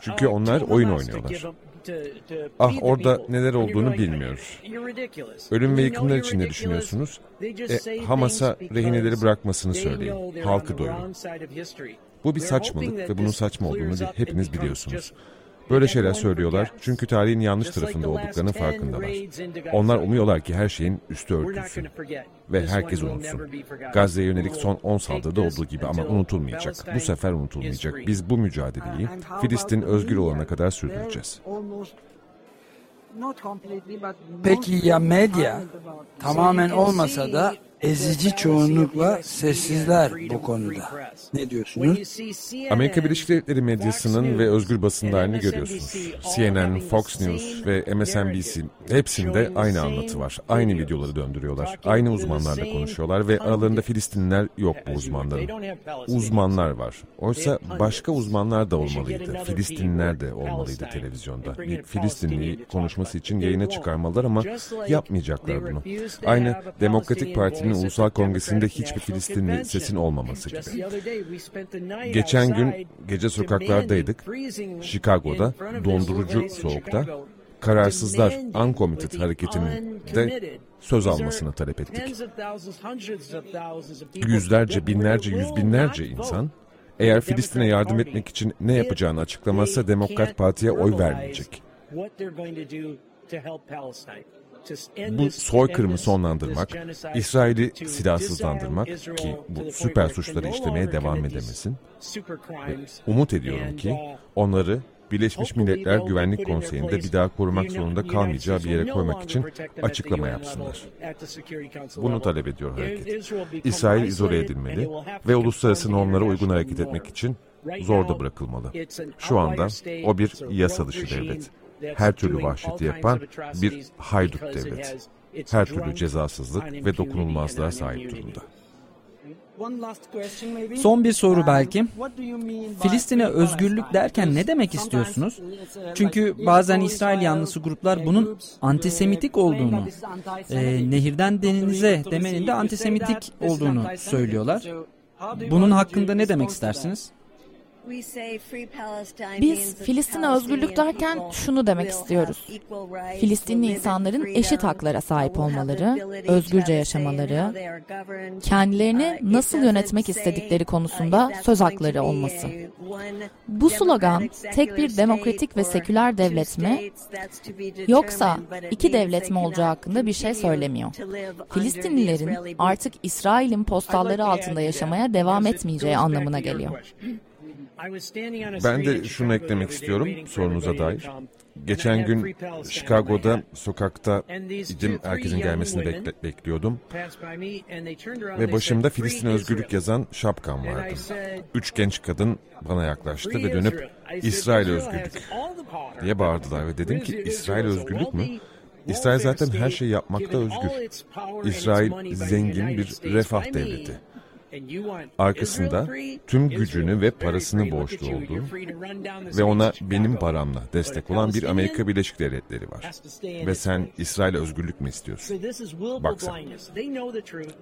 Çünkü onlar oyun oynuyorlar. Ah orada neler olduğunu bilmiyoruz. Ölüm ve yıkımlar için ne düşünüyorsunuz? E, Hamas'a rehineleri bırakmasını söyleyin. Halkı doyurun. Bu bir saçmalık ve bunun saçma olduğunu hepiniz biliyorsunuz. Böyle şeyler söylüyorlar çünkü tarihin yanlış tarafında olduklarının farkındalar. Onlar umuyorlar ki her şeyin üstü örtülsün ve herkes unutsun. Gazze'ye yönelik son 10 saldırıda olduğu gibi ama unutulmayacak. Bu sefer unutulmayacak. Biz bu mücadeleyi Filistin özgür olana kadar sürdüreceğiz. Peki ya medya? Tamamen olmasa da ezici çoğunlukla sessizler bu konuda. Ne diyorsunuz? Amerika Birleşik Devletleri medyasının ve özgür basınlarını görüyorsunuz. CNN, Fox News ve MSNBC hepsinde aynı anlatı var. Aynı videoları döndürüyorlar. Aynı uzmanlarla konuşuyorlar ve aralarında Filistinliler yok bu uzmanların. Uzmanlar var. Oysa başka uzmanlar da olmalıydı. Filistinliler de olmalıydı televizyonda. Bir Filistinliyi konuşması için yayına çıkarmalılar ama yapmayacaklar bunu. Aynı Demokratik Parti'nin Ulusal Kongresi'nde hiçbir Filistinli sesin olmaması gibi. Geçen gün gece sokaklardaydık. Chicago'da dondurucu soğukta kararsızlar Uncommitted hareketinin de söz almasını talep ettik. Yüzlerce, binlerce, yüz binlerce insan eğer Filistin'e yardım etmek için ne yapacağını açıklamazsa Demokrat Parti'ye oy vermeyecek. Bu soykırımı sonlandırmak, İsrail'i silahsızlandırmak ki bu süper suçları işlemeye devam edemesin. Ve umut ediyorum ki onları Birleşmiş Milletler Güvenlik Konseyi'nde bir daha korumak zorunda kalmayacağı bir yere koymak için açıklama yapsınlar. Bunu talep ediyor hareket. İsrail izole edilmeli ve uluslararası normlara uygun hareket etmek için zorda bırakılmalı. Şu anda o bir yasa dışı devlet. Her türlü vahşeti yapan bir haydut devlet. Her türlü cezasızlık ve dokunulmazlığa sahip durumda. Son bir soru belki. Filistin'e özgürlük derken ne demek istiyorsunuz? Çünkü bazen İsrail yanlısı gruplar bunun antisemitik olduğunu, e, nehirden denize demenin de antisemitik olduğunu söylüyorlar. Bunun hakkında ne demek istersiniz? Biz Filistin'e özgürlük derken şunu demek istiyoruz. Filistinli insanların eşit haklara sahip olmaları, özgürce yaşamaları, kendilerini nasıl yönetmek istedikleri konusunda söz hakları olması. Bu slogan tek bir demokratik ve seküler devlet mi yoksa iki devlet mi olacağı hakkında bir şey söylemiyor. Filistinlilerin artık İsrail'in postalları altında yaşamaya devam etmeyeceği anlamına geliyor. Ben de şunu eklemek istiyorum sorunuza dair. Geçen gün Chicago'da sokakta idim herkesin gelmesini bekle, bekliyordum. Ve başımda Filistin Özgürlük yazan şapkam vardı. Üç genç kadın bana yaklaştı ve dönüp İsrail Özgürlük diye bağırdılar ve dedim ki İsrail Özgürlük mü? İsrail zaten her şeyi yapmakta özgür. İsrail zengin bir refah devleti arkasında tüm gücünü ve parasını borçlu olduğu ve ona benim paramla destek olan bir Amerika Birleşik Devletleri var. Ve sen İsrail özgürlük mü istiyorsun? Bak sen.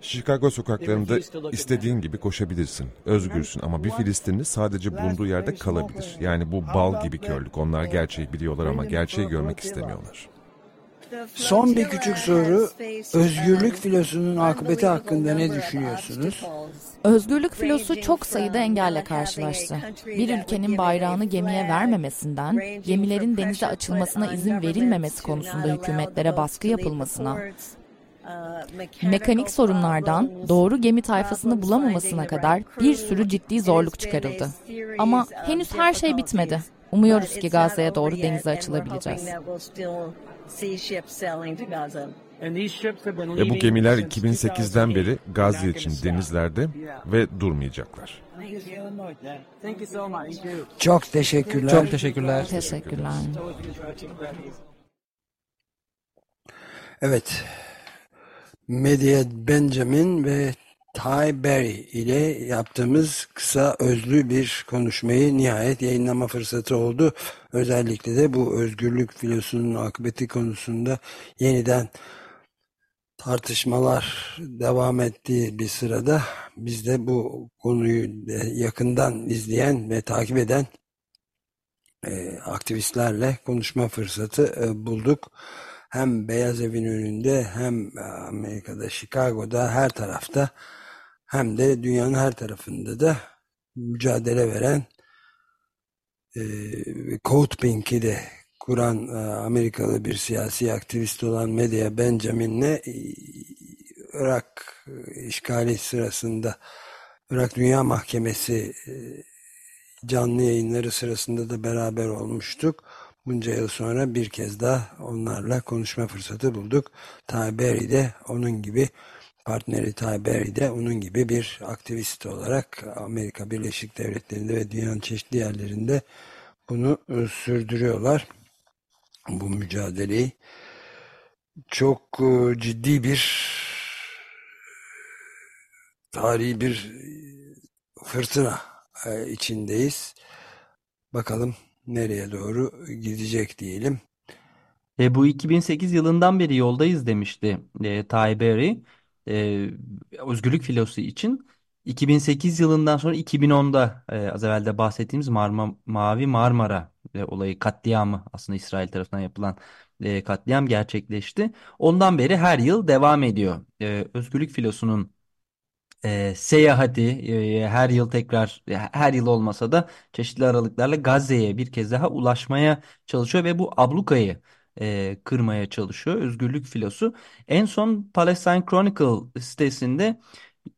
Chicago sokaklarında istediğin gibi koşabilirsin, özgürsün ama bir Filistinli sadece bulunduğu yerde kalabilir. Yani bu bal gibi körlük. Onlar gerçeği biliyorlar ama gerçeği görmek istemiyorlar. Son bir küçük soru. Özgürlük filosunun akıbeti hakkında ne düşünüyorsunuz? Özgürlük filosu çok sayıda engelle karşılaştı. Bir ülkenin bayrağını gemiye vermemesinden, gemilerin denize açılmasına izin verilmemesi konusunda hükümetlere baskı yapılmasına, Mekanik sorunlardan doğru gemi tayfasını bulamamasına kadar bir sürü ciddi zorluk çıkarıldı. Ama henüz her şey bitmedi. Umuyoruz ki Gazze'ye doğru denize açılabileceğiz. Ve bu gemiler 2008'den beri Gazze için denizlerde ve durmayacaklar. Çok teşekkürler. Çok teşekkürler. Teşekkürler. Evet. Medya Benjamin ve Ty Berry ile yaptığımız kısa özlü bir konuşmayı nihayet yayınlama fırsatı oldu. Özellikle de bu özgürlük filosunun akıbeti konusunda yeniden tartışmalar devam ettiği bir sırada biz de bu konuyu yakından izleyen ve takip eden e, aktivistlerle konuşma fırsatı e, bulduk. Hem Beyaz Evin önünde hem Amerika'da, Chicago'da her tarafta hem de dünyanın her tarafında da mücadele veren e, Code Pink'i de kuran e, Amerikalı bir siyasi aktivist olan Medya Benjamin'le e, Irak işgali sırasında Irak Dünya Mahkemesi e, canlı yayınları sırasında da beraber olmuştuk. Bunca yıl sonra bir kez daha onlarla konuşma fırsatı bulduk. Tayberi de onun gibi partneri Tayberi de onun gibi bir aktivist olarak Amerika Birleşik Devletleri'nde ve dünyanın çeşitli yerlerinde bunu sürdürüyorlar bu mücadeleyi çok e, ciddi bir tarihi bir fırtına e, içindeyiz. Bakalım nereye doğru gidecek diyelim. E, bu 2008 yılından beri yoldayız demişti e, Ty Berry. E, özgürlük filosu için. 2008 yılından sonra 2010'da e, az evvel de bahsettiğimiz Marma, Mavi Marmara e, olayı katliamı aslında İsrail tarafından yapılan e, katliam gerçekleşti. Ondan beri her yıl devam ediyor. E, özgürlük filosunun e, seyahati e, her yıl tekrar her yıl olmasa da çeşitli aralıklarla Gazze'ye bir kez daha ulaşmaya çalışıyor ve bu ablukayı e, kırmaya çalışıyor özgürlük filosu. En son Palestine Chronicle sitesinde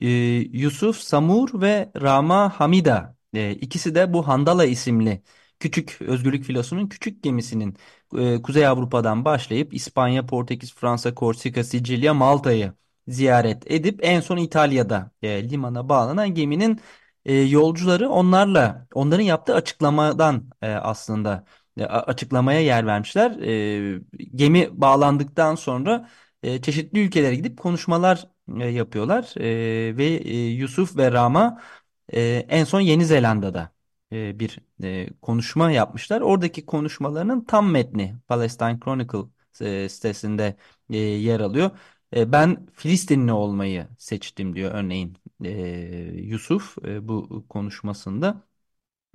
e, Yusuf Samur ve Rama Hamida e, ikisi de bu Handala isimli küçük özgürlük filosunun küçük gemisinin e, Kuzey Avrupa'dan başlayıp İspanya, Portekiz, Fransa, Korsika, Sicilya, Malta'yı ziyaret edip en son İtalya'da e, limana bağlanan geminin e, yolcuları onlarla onların yaptığı açıklamadan e, aslında açıklamaya yer vermişler. E, gemi bağlandıktan sonra e, çeşitli ülkelere gidip konuşmalar e, yapıyorlar e, ve e, Yusuf ve Rama e, en son Yeni Zelanda'da e, bir e, konuşma yapmışlar. Oradaki konuşmalarının tam metni Palestine Chronicle e, sitesinde e, yer alıyor. E, ben Filistinli olmayı seçtim diyor örneğin e, Yusuf e, bu konuşmasında.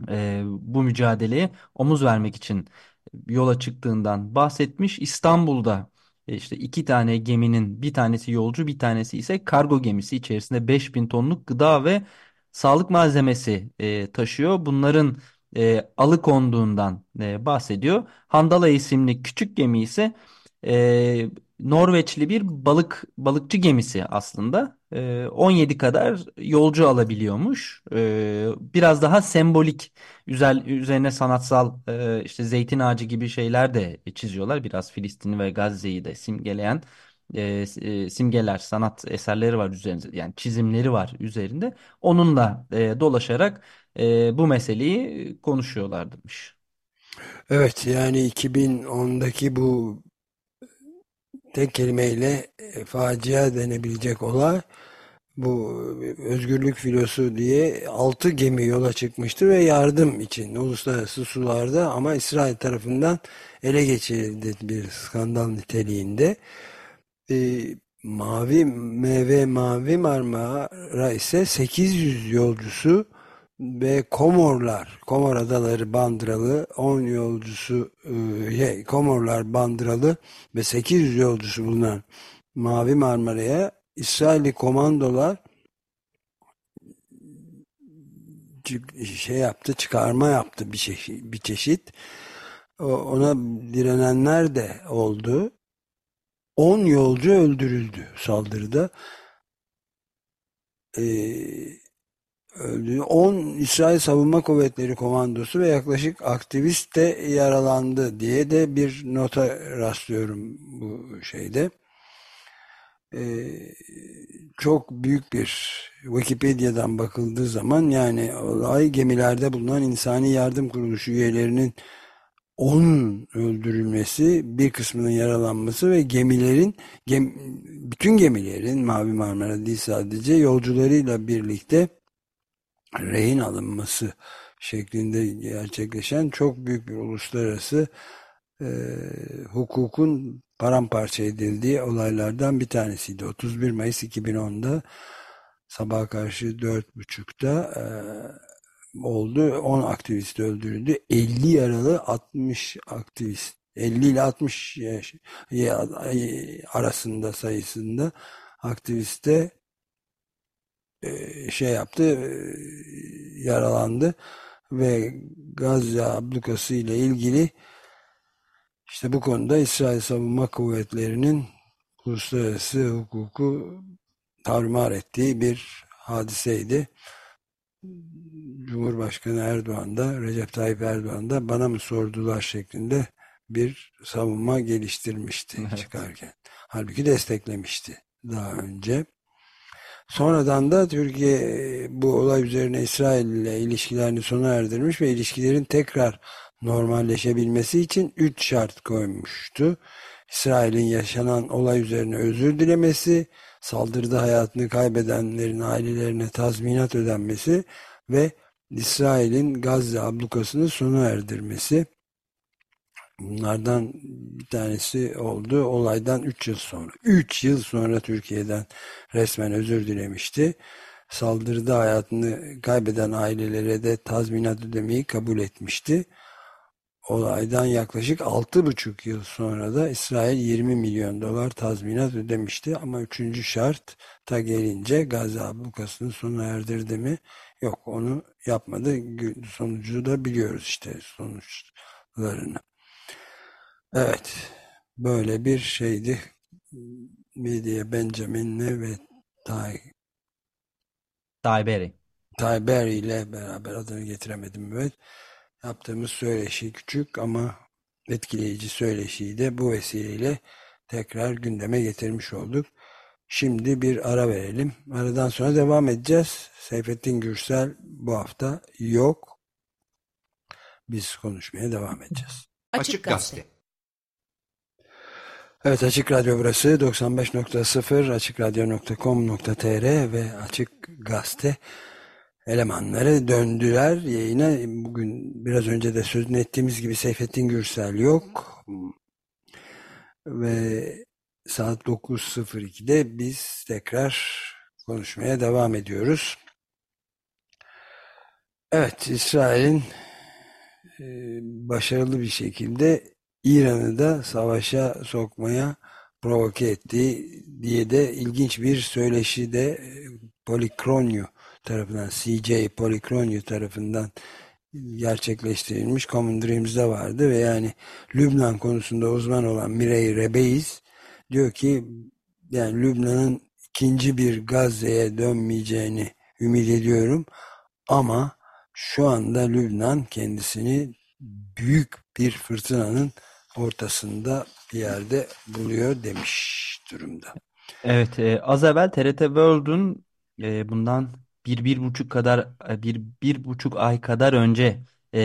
E, bu mücadeleye omuz vermek için yola çıktığından bahsetmiş. İstanbul'da e, işte iki tane geminin bir tanesi yolcu bir tanesi ise kargo gemisi içerisinde 5000 tonluk gıda ve sağlık malzemesi e, taşıyor. Bunların e, alıkonduğundan e, bahsediyor. Handala isimli küçük gemi ise e, Norveçli bir balık balıkçı gemisi aslında. E, 17 kadar yolcu alabiliyormuş. E, biraz daha sembolik üzerine sanatsal e, işte zeytin ağacı gibi şeyler de çiziyorlar. Biraz Filistin'i ve Gazze'yi de simgeleyen e, e, simgeler, sanat eserleri var üzerinde. Yani çizimleri var üzerinde. Onunla dolaşarak bu meseleyi konuşuyorlar demiş. Evet yani 2010'daki bu tek kelimeyle facia denebilecek olay bu özgürlük filosu diye altı gemi yola çıkmıştır ve yardım için uluslararası sularda ama İsrail tarafından ele geçirildi bir skandal niteliğinde. E, Mavi MV Mavi Marmara ise 800 yolcusu ve Komorlar, Komor Adaları bandıralı 10 yolcusu e, Komorlar bandıralı ve 800 yolcusu bulunan Mavi Marmara'ya İsrailli komandolar şey yaptı, çıkarma yaptı bir çeşit, bir çeşit. Ona direnenler de oldu. 10 yolcu öldürüldü saldırıda. Ee, öldü. 10 İsrail Savunma Kuvvetleri Komandosu ve yaklaşık aktivist de yaralandı diye de bir nota rastlıyorum bu şeyde. Ee, çok büyük bir Wikipedia'dan bakıldığı zaman yani olay gemilerde bulunan insani yardım kuruluşu üyelerinin 10 öldürülmesi, bir kısmının yaralanması ve gemilerin gem, bütün gemilerin Mavi Marmara değil sadece yolcularıyla birlikte rehin alınması şeklinde gerçekleşen çok büyük bir uluslararası e, hukukun paramparça edildiği olaylardan bir tanesiydi. 31 Mayıs 2010'da sabah karşı 4.30'da e, oldu. 10 aktivist öldürüldü. 50 yaralı 60 aktivist 50 ile 60 yaş arasında sayısında aktiviste şey yaptı yaralandı ve Gazze ablukası ile ilgili işte bu konuda İsrail Savunma Kuvvetleri'nin uluslararası hukuku tarumar ettiği bir hadiseydi. Cumhurbaşkanı Erdoğan da Recep Tayyip Erdoğan da bana mı sordular şeklinde bir savunma geliştirmişti evet. çıkarken. Halbuki desteklemişti daha önce. Sonradan da Türkiye bu olay üzerine İsrail ile ilişkilerini sona erdirmiş ve ilişkilerin tekrar normalleşebilmesi için üç şart koymuştu. İsrail'in yaşanan olay üzerine özür dilemesi, saldırıda hayatını kaybedenlerin ailelerine tazminat ödenmesi ve İsrail'in Gazze ablukasını sona erdirmesi. Bunlardan bir tanesi oldu. Olaydan 3 yıl sonra. 3 yıl sonra Türkiye'den resmen özür dilemişti. Saldırıda hayatını kaybeden ailelere de tazminat ödemeyi kabul etmişti. Olaydan yaklaşık 6,5 yıl sonra da İsrail 20 milyon dolar tazminat ödemişti. Ama üçüncü şart ta gelince Gazze ablukasını sona erdirdi mi? Yok onu yapmadı. Sonucu da biliyoruz işte sonuçlarını. Evet. Böyle bir şeydi. Medya Benjamin'le ve Tay Tayberi. Tayberi ile beraber adını getiremedim evet. Yaptığımız söyleşi küçük ama etkileyici söyleşiyi de bu vesileyle tekrar gündeme getirmiş olduk. Şimdi bir ara verelim. Aradan sonra devam edeceğiz. Seyfettin Gürsel bu hafta yok. Biz konuşmaya devam edeceğiz. Açık Gazete. Evet Açık Radyo burası 95.0 açıkradyo.com.tr ve Açık Gazete elemanları döndüler yayına. Bugün biraz önce de sözünü ettiğimiz gibi Seyfettin Gürsel yok. Ve saat 9.02'de biz tekrar konuşmaya devam ediyoruz. Evet, İsrail'in e, başarılı bir şekilde İran'ı da savaşa sokmaya provoke ettiği diye de ilginç bir söyleşi de e, Polikronyu tarafından, CJ Polikronyu tarafından gerçekleştirilmiş Common Dreams'de vardı ve yani Lübnan konusunda uzman olan Mirey Rebeiz diyor ki yani Lübnan'ın ikinci bir Gazze'ye dönmeyeceğini ümit ediyorum ama şu anda Lübnan kendisini büyük bir fırtınanın ortasında bir yerde buluyor demiş durumda. Evet, e, az evvel TRT World'un e, bundan bir, bir buçuk kadar, e, bir, bir buçuk ay kadar önce e,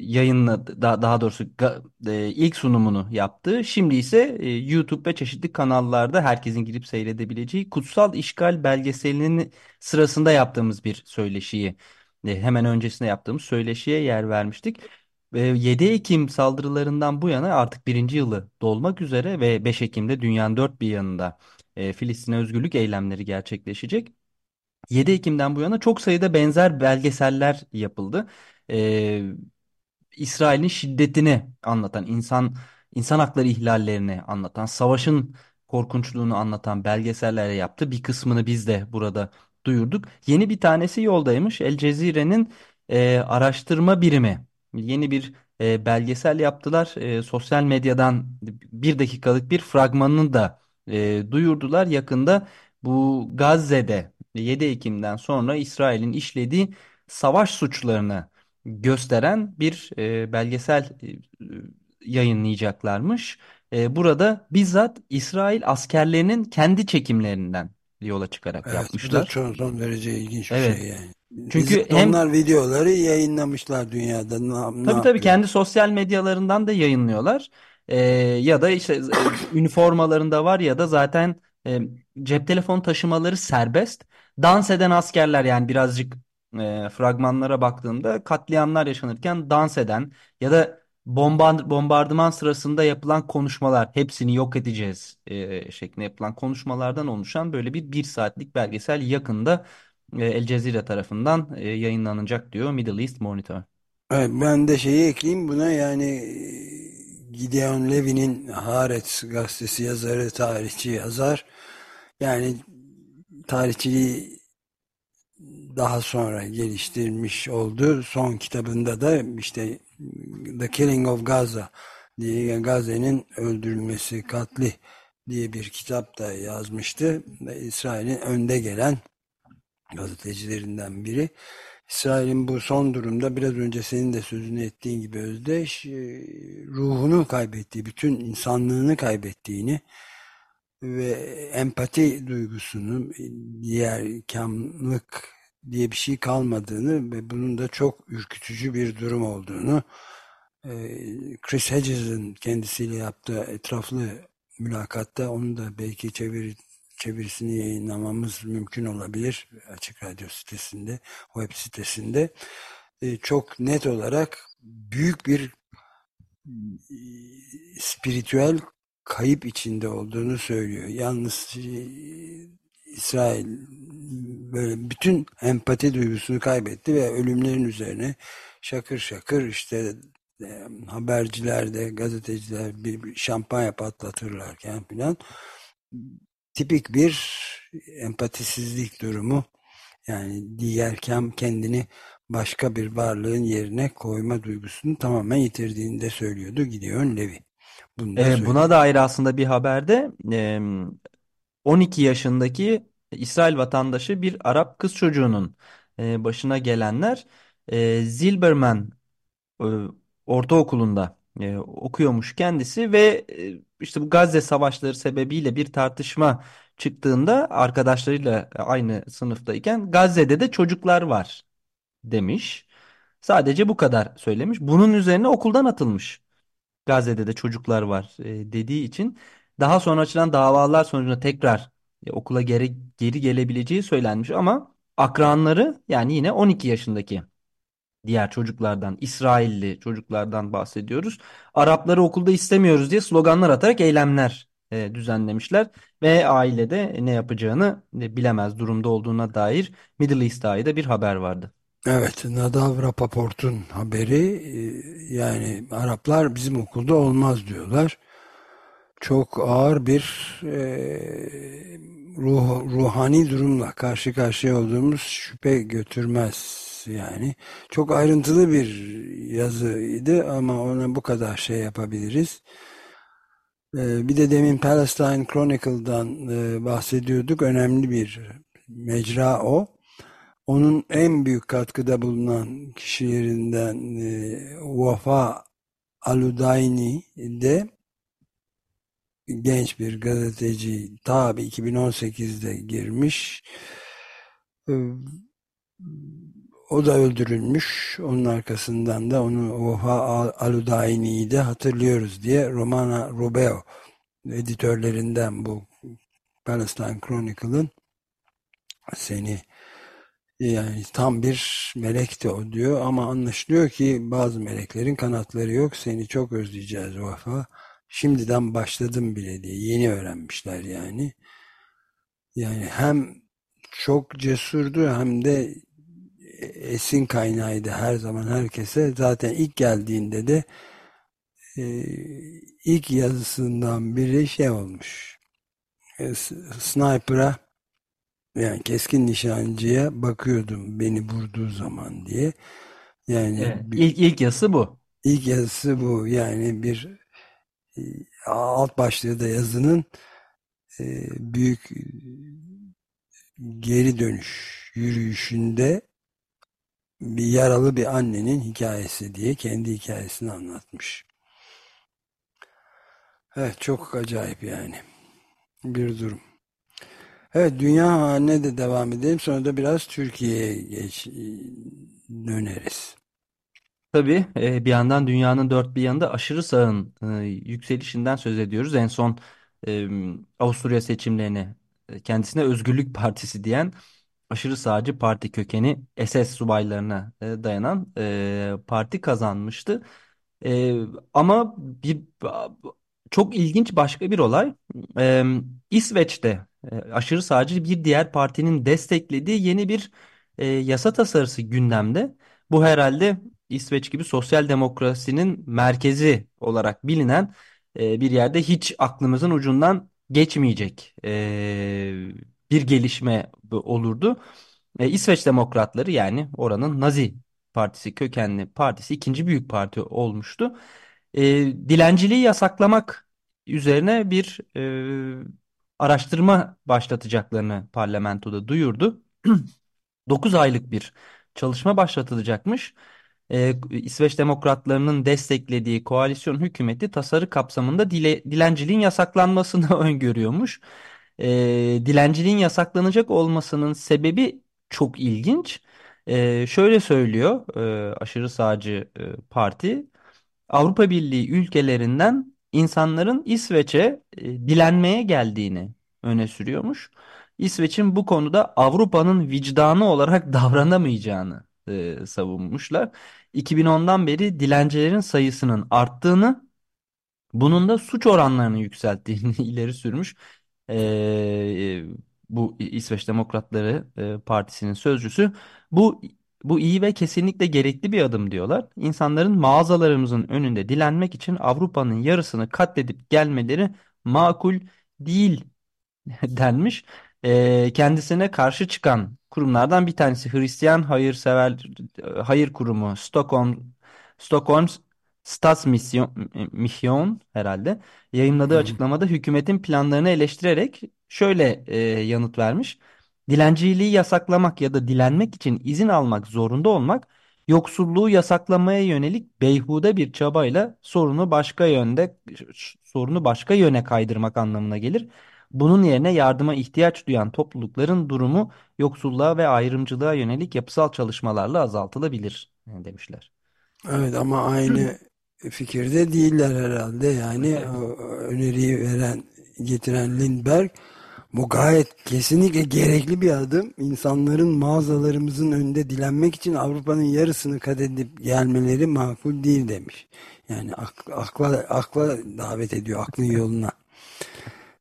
yayınladı, daha, daha doğrusu e, ilk sunumunu yaptı. Şimdi ise e, YouTube ve çeşitli kanallarda herkesin girip seyredebileceği Kutsal İşgal belgeselinin sırasında yaptığımız bir söyleşiyi, e, hemen öncesinde yaptığımız söyleşiye yer vermiştik. 7 Ekim saldırılarından bu yana artık birinci yılı dolmak üzere ve 5 Ekim'de dünyanın dört bir yanında e, Filistin'e özgürlük eylemleri gerçekleşecek. 7 Ekim'den bu yana çok sayıda benzer belgeseller yapıldı. Ee, İsrail'in şiddetini anlatan, insan insan hakları ihlallerini anlatan, savaşın korkunçluğunu anlatan belgeseller yaptı. Bir kısmını biz de burada duyurduk. Yeni bir tanesi yoldaymış. El Cezire'nin e, araştırma birimi yeni bir e, belgesel yaptılar. E, sosyal medyadan bir dakikalık bir fragmanını da e, duyurdular. Yakında bu Gazze'de 7 Ekim'den sonra İsrail'in işlediği savaş suçlarını gösteren bir e, belgesel e, yayınlayacaklarmış. E, burada bizzat İsrail askerlerinin kendi çekimlerinden yola çıkarak Evet, bu da yapmışlar. çok son derece ilginç bir Evet. şey yani. Çünkü hem onlar videoları yayınlamışlar dünyada. Ne, ne Tabii tabii yapıyor? kendi sosyal medyalarından da yayınlıyorlar. Ee, ya da işte e, üniformalarında var ya da zaten e, cep telefon taşımaları serbest. Dans eden askerler yani birazcık e, fragmanlara baktığımda katliamlar yaşanırken dans eden ya da bomba, bombardıman sırasında yapılan konuşmalar hepsini yok edeceğiz e, şeklinde yapılan konuşmalardan oluşan böyle bir bir saatlik belgesel yakında e, El Cezire tarafından e, yayınlanacak diyor Middle East Monitor. Evet, ben de şeyi ekleyeyim buna yani e, Gideon Levy'nin Haaretz gazetesi yazarı, tarihçi yazar. Yani tarihçiliği daha sonra geliştirmiş oldu. Son kitabında da işte The Killing of Gaza diye Gazze'nin öldürülmesi, katli diye bir kitap da yazmıştı. İsrail'in önde gelen gazetecilerinden biri. İsrail'in bu son durumda biraz önce senin de sözünü ettiğin gibi Özdeş e, ruhunu kaybettiği, bütün insanlığını kaybettiğini ve empati duygusunu, diğer kamlık diye bir şey kalmadığını ve bunun da çok ürkütücü bir durum olduğunu e, Chris Hedges'in kendisiyle yaptığı etraflı mülakatta onu da belki çevir, çevirisini yayınlamamız mümkün olabilir Açık Radyo sitesinde, web sitesinde. E, çok net olarak büyük bir e, spiritüel kayıp içinde olduğunu söylüyor. Yalnız e, İsrail böyle bütün empati duygusunu kaybetti ve ölümlerin üzerine şakır şakır işte e, haberciler gazeteciler bir, şampanya patlatırlarken filan tipik bir empatisizlik durumu yani diğerken kendini başka bir varlığın yerine koyma duygusunu tamamen yitirdiğini de söylüyordu Gideon Levi. Bunu da söylüyor. buna dair aslında bir haberde e, 12 yaşındaki İsrail vatandaşı bir Arap kız çocuğunun e, başına gelenler e, Zilberman e, ortaokulunda e, okuyormuş kendisi ve e, işte bu Gazze savaşları sebebiyle bir tartışma çıktığında arkadaşlarıyla aynı sınıftayken Gazze'de de çocuklar var demiş. Sadece bu kadar söylemiş. Bunun üzerine okuldan atılmış. Gazze'de de çocuklar var e, dediği için daha sonra açılan davalar sonucunda tekrar e, okula geri geri gelebileceği söylenmiş ama akranları yani yine 12 yaşındaki diğer çocuklardan, İsrailli çocuklardan bahsediyoruz. Arapları okulda istemiyoruz diye sloganlar atarak eylemler e, düzenlemişler ve ailede ne yapacağını e, bilemez durumda olduğuna dair Middle East bir haber vardı. Evet, Nadav Rapaport'un haberi e, yani Araplar bizim okulda olmaz diyorlar. Çok ağır bir e, ruh, ruhani durumla karşı karşıya olduğumuz şüphe götürmez yani. Çok ayrıntılı bir yazıydı ama ona bu kadar şey yapabiliriz. E, bir de demin Palestine Chronicle'dan e, bahsediyorduk. Önemli bir mecra o. Onun en büyük katkıda bulunan kişilerinden e, Wafa Aludayni de genç bir gazeteci tabi 2018'de girmiş. E, o da öldürülmüş. Onun arkasından da onu Wafa Aludayni'yi de hatırlıyoruz diye Romana Rubeo editörlerinden bu Palestine Chronicle'ın seni yani tam bir melekti o diyor ama anlaşılıyor ki bazı meleklerin kanatları yok. Seni çok özleyeceğiz Vafa. Şimdiden başladım bile diye. Yeni öğrenmişler yani. Yani hem çok cesurdu hem de esin kaynağıydı her zaman herkese. Zaten ilk geldiğinde de e, ilk yazısından biri şey olmuş. E, sniper'a yani keskin nişancıya bakıyordum beni vurduğu zaman diye. Yani Evet, ilk ilk yazısı bu. ilk yazısı bu. Yani bir e, alt başlığı da yazının e, büyük geri dönüş yürüyüşünde bir yaralı bir annenin hikayesi diye kendi hikayesini anlatmış. Evet çok acayip yani bir durum. Evet dünya haline de devam edelim sonra da biraz Türkiye'ye geç döneriz. Tabii e, bir yandan dünyanın dört bir yanında aşırı sağın e, yükselişinden söz ediyoruz. En son e, Avusturya seçimlerine kendisine Özgürlük Partisi diyen aşırı sağcı parti kökeni SS subaylarına dayanan parti kazanmıştı. Ama bir çok ilginç başka bir olay. İsveç'te aşırı sağcı bir diğer partinin desteklediği yeni bir yasa tasarısı gündemde. Bu herhalde İsveç gibi sosyal demokrasinin merkezi olarak bilinen e, bir yerde hiç aklımızın ucundan geçmeyecek e, bir gelişme olurdu. E, İsveç Demokratları yani oranın Nazi Partisi kökenli partisi ikinci büyük parti olmuştu. E, dilenciliği yasaklamak üzerine bir e, araştırma başlatacaklarını parlamentoda duyurdu. [clears throat] 9 aylık bir çalışma başlatılacakmış e, İsveç Demokratlarının desteklediği koalisyon hükümeti tasarı kapsamında dile, dilenciliğin yasaklanmasını [laughs] öngörüyormuş. E, dilenciliğin yasaklanacak olmasının sebebi çok ilginç. E, şöyle söylüyor e, aşırı sağcı e, parti. Avrupa Birliği ülkelerinden insanların İsveç'e e, dilenmeye geldiğini öne sürüyormuş. İsveç'in bu konuda Avrupa'nın vicdanı olarak [laughs] davranamayacağını e, savunmuşlar. 2010'dan beri dilencilerin sayısının arttığını, bunun da suç oranlarını yükselttiğini [laughs] ileri sürmüş. E, bu İsveç Demokratları e, Partisi'nin sözcüsü. Bu bu iyi ve kesinlikle gerekli bir adım diyorlar. İnsanların mağazalarımızın önünde dilenmek için Avrupa'nın yarısını katledip gelmeleri makul değil [laughs] denmiş. E, kendisine karşı çıkan kurumlardan bir tanesi Hristiyan Hayırsever Hayır Kurumu Stockholm Stockholm Statsmission Mission herhalde yayınladığı açıklamada hükümetin planlarını eleştirerek şöyle e, yanıt vermiş. Dilenciliği yasaklamak ya da dilenmek için izin almak zorunda olmak yoksulluğu yasaklamaya yönelik beyhude bir çabayla sorunu başka yönde sorunu başka yöne kaydırmak anlamına gelir. Bunun yerine yardıma ihtiyaç duyan toplulukların durumu yoksulluğa ve ayrımcılığa yönelik yapısal çalışmalarla azaltılabilir demişler. Evet ama aynı fikirde değiller herhalde. Yani öneriyi veren, getiren Lindbergh bu gayet kesinlikle gerekli bir adım. İnsanların mağazalarımızın önünde dilenmek için Avrupa'nın yarısını kat edip gelmeleri makul değil demiş. Yani akla, akla davet ediyor, aklın yoluna.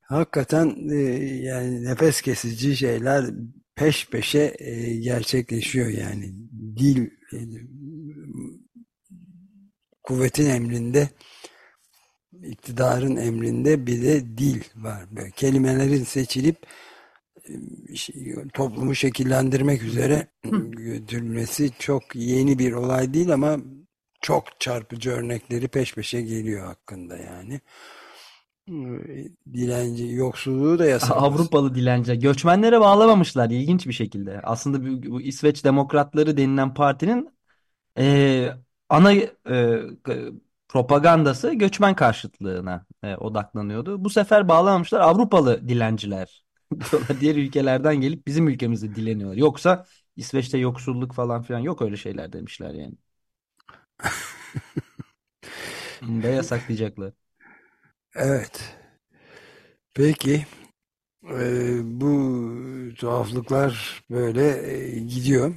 Hakikaten e, yani nefes kesici şeyler peş peşe e, gerçekleşiyor yani. Dil e, kuvvetin emrinde iktidarın emrinde bir de dil var. Böyle kelimelerin seçilip toplumu şekillendirmek üzere götürülmesi çok yeni bir olay değil ama çok çarpıcı örnekleri peş peşe geliyor hakkında yani dilenci yoksulluğu da [laughs] yasak. Avrupalı dilenci. Göçmenlere bağlamamışlar ilginç bir şekilde. Aslında bu, bu İsveç Demokratları denilen partinin e, ana e, propagandası göçmen karşıtlığına e, odaklanıyordu. Bu sefer bağlamamışlar Avrupalı dilenciler. [laughs] Diğer ülkelerden gelip bizim ülkemizde dileniyorlar. Yoksa İsveç'te yoksulluk falan filan yok öyle şeyler demişler yani. [laughs] Bunu da yasaklayacaklar. Evet. Peki. Ee, bu tuhaflıklar böyle e, gidiyor.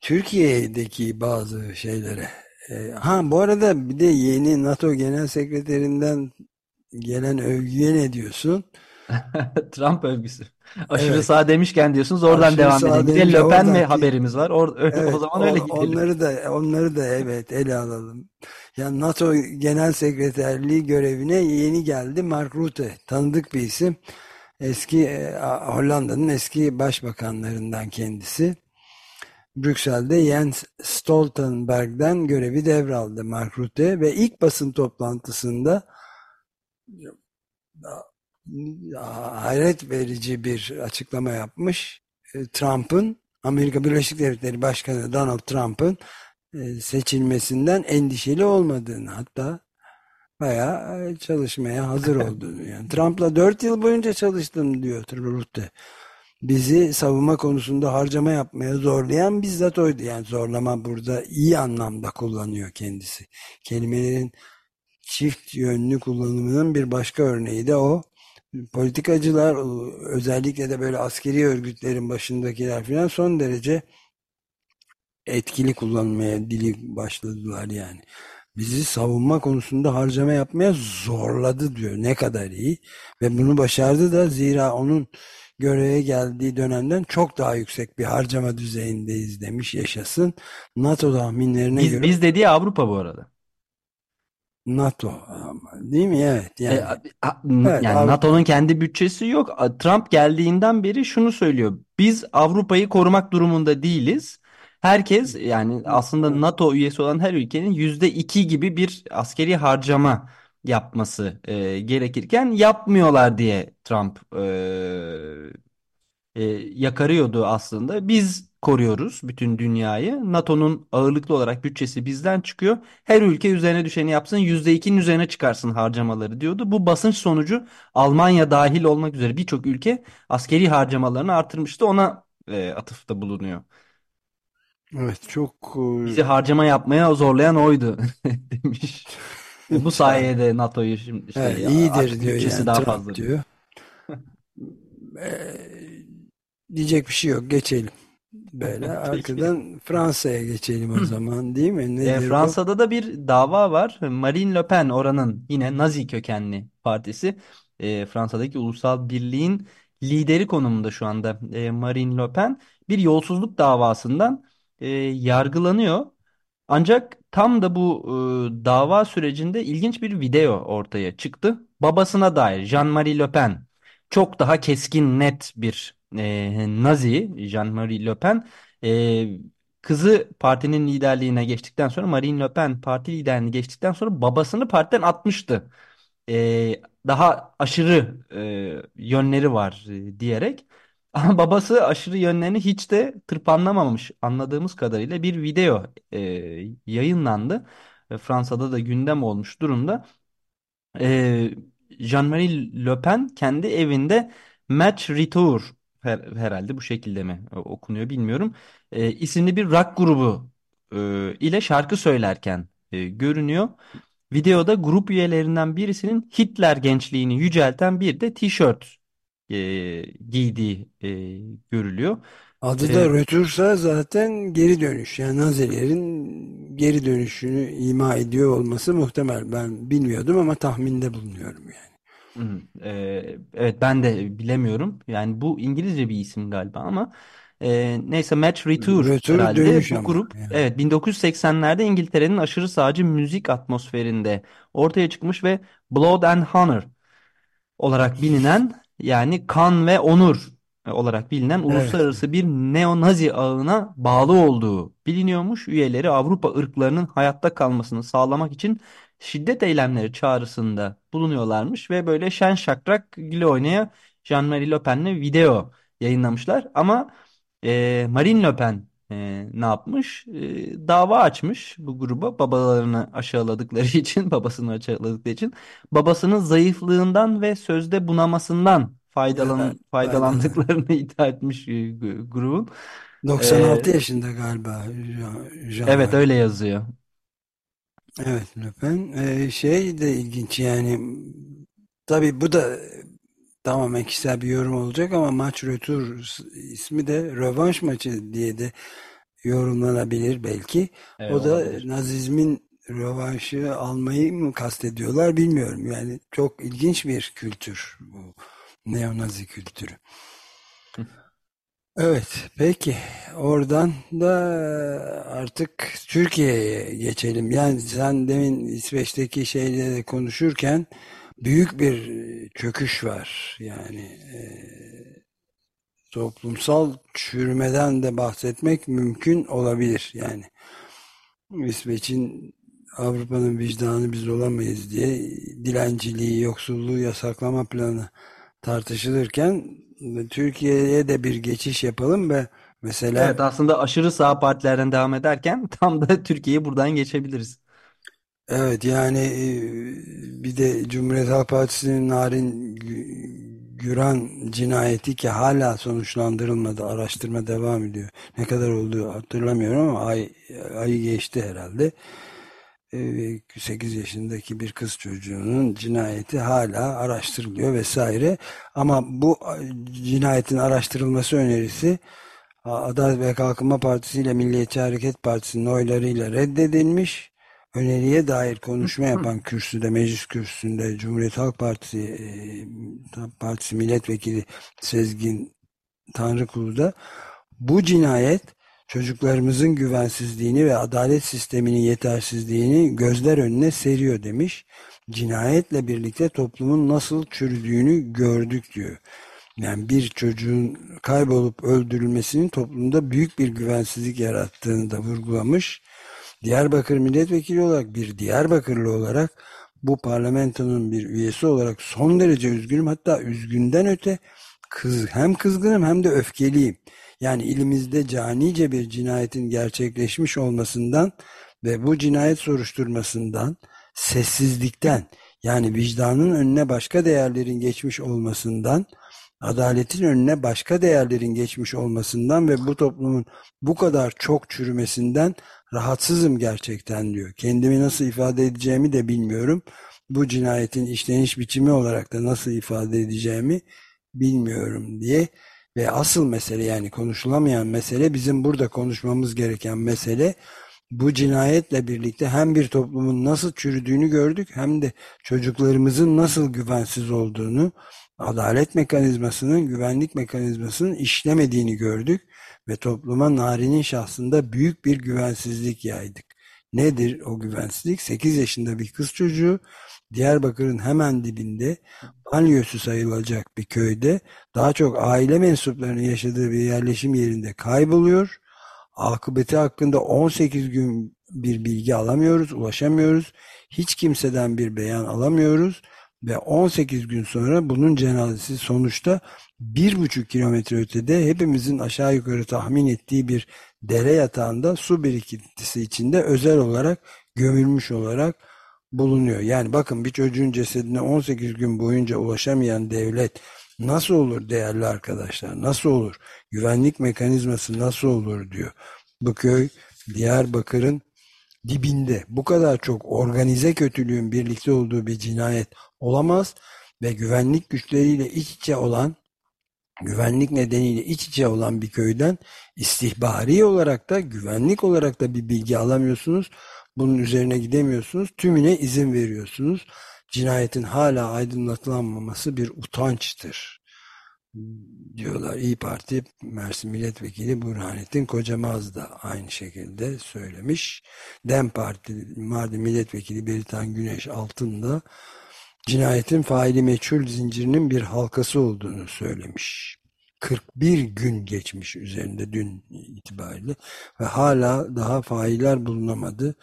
Türkiye'deki bazı şeylere. E, ha bu arada bir de yeni NATO Genel Sekreterinden gelen övgüye ne diyorsun? [laughs] Trump övgüsü. Aşırı evet. sağ demişken diyorsunuz oradan Aşırı devam edelim. Bir de Le Pen mi haberimiz var? Or [laughs] evet, o zaman öyle gidelim. Onları da onları da evet ele alalım. Yani NATO Genel Sekreterliği görevine yeni geldi Mark Rutte. Tanıdık bir isim. Eski e, Hollanda'nın eski başbakanlarından kendisi. Brüksel'de Jens Stoltenberg'den görevi devraldı Mark Rutte ve ilk basın toplantısında hayret verici bir açıklama yapmış. E, Trump'ın Amerika Birleşik Devletleri Başkanı Donald Trump'ın e, seçilmesinden endişeli olmadığını hatta bayağı çalışmaya hazır [laughs] olduğunu. Yani Trump'la dört yıl boyunca çalıştım diyor Rutte. Bizi savunma konusunda harcama yapmaya zorlayan bizzat oydu. Yani zorlama burada iyi anlamda kullanıyor kendisi. Kelimelerin çift yönlü kullanımının bir başka örneği de o. Politikacılar özellikle de böyle askeri örgütlerin başındakiler falan son derece etkili kullanmaya dili başladılar yani. Bizi savunma konusunda harcama yapmaya zorladı diyor. Ne kadar iyi. Ve bunu başardı da zira onun göreve geldiği dönemden çok daha yüksek bir harcama düzeyindeyiz demiş yaşasın. NATO tahminlerine biz, göre. Biz dediği Avrupa bu arada. NATO değil mi? Evet. Yani, e, evet, yani NATO'nun kendi bütçesi yok. Trump geldiğinden beri şunu söylüyor. Biz Avrupa'yı korumak durumunda değiliz. Herkes yani aslında NATO üyesi olan her ülkenin yüzde iki gibi bir askeri harcama yapması e, gerekirken yapmıyorlar diye Trump e, e, yakarıyordu aslında. Biz koruyoruz bütün dünyayı. NATO'nun ağırlıklı olarak bütçesi bizden çıkıyor. Her ülke üzerine düşeni yapsın %2'nin üzerine çıkarsın harcamaları diyordu. Bu basınç sonucu Almanya dahil olmak üzere birçok ülke askeri harcamalarını artırmıştı. Ona e, atıfta bulunuyor. Evet çok... E, Bizi harcama yapmaya zorlayan oydu [laughs] demiş. [laughs] Bu sayede NATO'yu şimdi işte evet, iyidir diyor yani daha Trump fazla diyor. [laughs] ee, diyecek bir şey yok geçelim. Böyle [laughs] arkadan Fransa'ya geçelim o zaman değil mi? Nedir e, Fransa'da o? da bir dava var. Marine Le Pen oranın yine Nazi kökenli partisi. E, Fransa'daki Ulusal Birliğin lideri konumunda şu anda e, Marine Le Pen bir yolsuzluk davasından e, yargılanıyor. Ancak tam da bu e, dava sürecinde ilginç bir video ortaya çıktı. Babasına dair Jean-Marie Le Pen çok daha keskin net bir e, Nazi Jean-Marie Le Pen e, kızı partinin liderliğine geçtikten sonra Marine Le Pen parti liderliğine geçtikten sonra babasını partiden atmıştı. E, daha aşırı e, yönleri var e, diyerek. Ama babası aşırı yönlerini hiç de tırpanlamamış anladığımız kadarıyla bir video e, yayınlandı. E, Fransa'da da gündem olmuş durumda. E, Jean-Marie Le Pen kendi evinde Match Retour her, herhalde bu şekilde mi okunuyor bilmiyorum. E, isimli bir rock grubu e, ile şarkı söylerken e, görünüyor. Videoda grup üyelerinden birisinin Hitler gençliğini yücelten bir de tişört e, giydiği e, görülüyor. Adı da ee, rötursa zaten geri dönüş. Yani Nazilerin geri dönüşünü ima ediyor olması muhtemel. Ben bilmiyordum ama tahminde bulunuyorum yani. E, evet ben de bilemiyorum. Yani bu İngilizce bir isim galiba ama e, neyse Match Retour Rötur herhalde bu ama. grup Yani. evet 1980'lerde İngiltere'nin aşırı sağcı müzik atmosferinde ortaya çıkmış ve Blood and Honor olarak bilinen yani kan ve onur olarak bilinen Evet. uluslararası bir neo-Nazi ağına bağlı olduğu biliniyormuş. Üyeleri Avrupa ırklarının hayatta kalmasını sağlamak için şiddet eylemleri çağrısında bulunuyorlarmış ve böyle şen şakrak güle oynaya Jean-Marie Le Pen'le video yayınlamışlar. Ama e, Marine Le Pen e, ne yapmış? E, dava açmış bu gruba babalarını aşağıladıkları [laughs] için, babasını aşağıladıkları için. Babasının zayıflığından ve sözde bunamasından faydalan faydalandıklarını [laughs] iddia etmiş e, grubun. 96 ee, yaşında galiba Jean Evet öyle yazıyor. Evet Le Pen. Ee, şey de ilginç yani tabii bu da tamamen kişisel bir yorum olacak ama maç rötur ismi de rövanş maçı diye de yorumlanabilir belki. Evet, o da olabilir. Nazizmin rövanşı almayı mı kastediyorlar bilmiyorum. Yani çok ilginç bir kültür bu neonazi kültürü. [laughs] Evet, peki. Oradan da artık Türkiye'ye geçelim. Yani sen demin İsveç'teki şeyle konuşurken büyük bir çöküş var. Yani e, toplumsal çürümeden de bahsetmek mümkün olabilir. Yani İsveç'in Avrupa'nın vicdanı biz olamayız diye dilenciliği, yoksulluğu yasaklama planı tartışılırken Türkiye'ye de bir geçiş yapalım ve mesela Evet aslında aşırı sağ partilerden devam ederken [laughs] tam da Türkiye'yi buradan geçebiliriz. Evet yani e, bir de Cumhuriyet Halk Partisi'nin Narin Güran cinayeti ki hala sonuçlandırılmadı. Araştırma devam ediyor. Ne kadar olduğu hatırlamıyorum ama ay, ayı geçti herhalde. 8 e, yaşındaki bir kız çocuğunun cinayeti hala araştırılıyor vesaire. Ama bu cinayetin araştırılması önerisi Adalet ve Kalkınma Partisi ile Milliyetçi Hareket Partisi'nin oylarıyla reddedilmiş öneriye dair konuşma yapan kürsüde, meclis kürsüsünde Cumhuriyet Halk Partisi e, Partisi Milletvekili Sezgin Tanrıkulu da bu cinayet çocuklarımızın güvensizliğini ve adalet sisteminin yetersizliğini gözler önüne seriyor demiş. Cinayetle birlikte toplumun nasıl çürüdüğünü gördük diyor. Yani bir çocuğun kaybolup öldürülmesinin toplumda büyük bir güvensizlik yarattığını da vurgulamış. Diyarbakır milletvekili olarak bir Diyarbakırlı olarak bu parlamentonun bir üyesi olarak son derece üzgünüm. Hatta üzgünden öte kız, hem kızgınım hem de öfkeliyim. Yani ilimizde canice bir cinayetin gerçekleşmiş olmasından ve bu cinayet soruşturmasından, sessizlikten yani vicdanın önüne başka değerlerin geçmiş olmasından, adaletin önüne başka değerlerin geçmiş olmasından ve bu toplumun bu kadar çok çürümesinden rahatsızım gerçekten diyor. Kendimi nasıl ifade edeceğimi de bilmiyorum. Bu cinayetin işleniş biçimi olarak da nasıl ifade edeceğimi bilmiyorum diye ve asıl mesele yani konuşulamayan mesele bizim burada konuşmamız gereken mesele bu cinayetle birlikte hem bir toplumun nasıl çürüdüğünü gördük hem de çocuklarımızın nasıl güvensiz olduğunu, adalet mekanizmasının, güvenlik mekanizmasının işlemediğini gördük ve topluma Nari'nin şahsında büyük bir güvensizlik yaydık. Nedir o güvensizlik? 8 yaşında bir kız çocuğu Diyarbakır'ın hemen dibinde banyosu sayılacak bir köyde daha çok aile mensuplarının yaşadığı bir yerleşim yerinde kayboluyor. Akıbeti hakkında 18 gün bir bilgi alamıyoruz, ulaşamıyoruz. Hiç kimseden bir beyan alamıyoruz ve 18 gün sonra bunun cenazesi sonuçta bir buçuk kilometre ötede hepimizin aşağı yukarı tahmin ettiği bir dere yatağında su birikintisi içinde özel olarak gömülmüş olarak bulunuyor. Yani bakın bir çocuğun cesedine 18 gün boyunca ulaşamayan devlet nasıl olur değerli arkadaşlar? Nasıl olur? Güvenlik mekanizması nasıl olur diyor. Bu köy Diyarbakır'ın dibinde bu kadar çok organize kötülüğün birlikte olduğu bir cinayet olamaz ve güvenlik güçleriyle iç içe olan güvenlik nedeniyle iç içe olan bir köyden istihbari olarak da güvenlik olarak da bir bilgi alamıyorsunuz. Bunun üzerine gidemiyorsunuz. Tümüne izin veriyorsunuz. Cinayetin hala aydınlatılanmaması bir utançtır diyorlar. İyi Parti Mersin Milletvekili Burhanettin Kocamaz da aynı şekilde söylemiş. Dem Parti Mardin Milletvekili Beritan Güneş Altın da cinayetin faili meçhul zincirinin bir halkası olduğunu söylemiş. 41 gün geçmiş üzerinde dün itibariyle ve hala daha failler bulunamadı.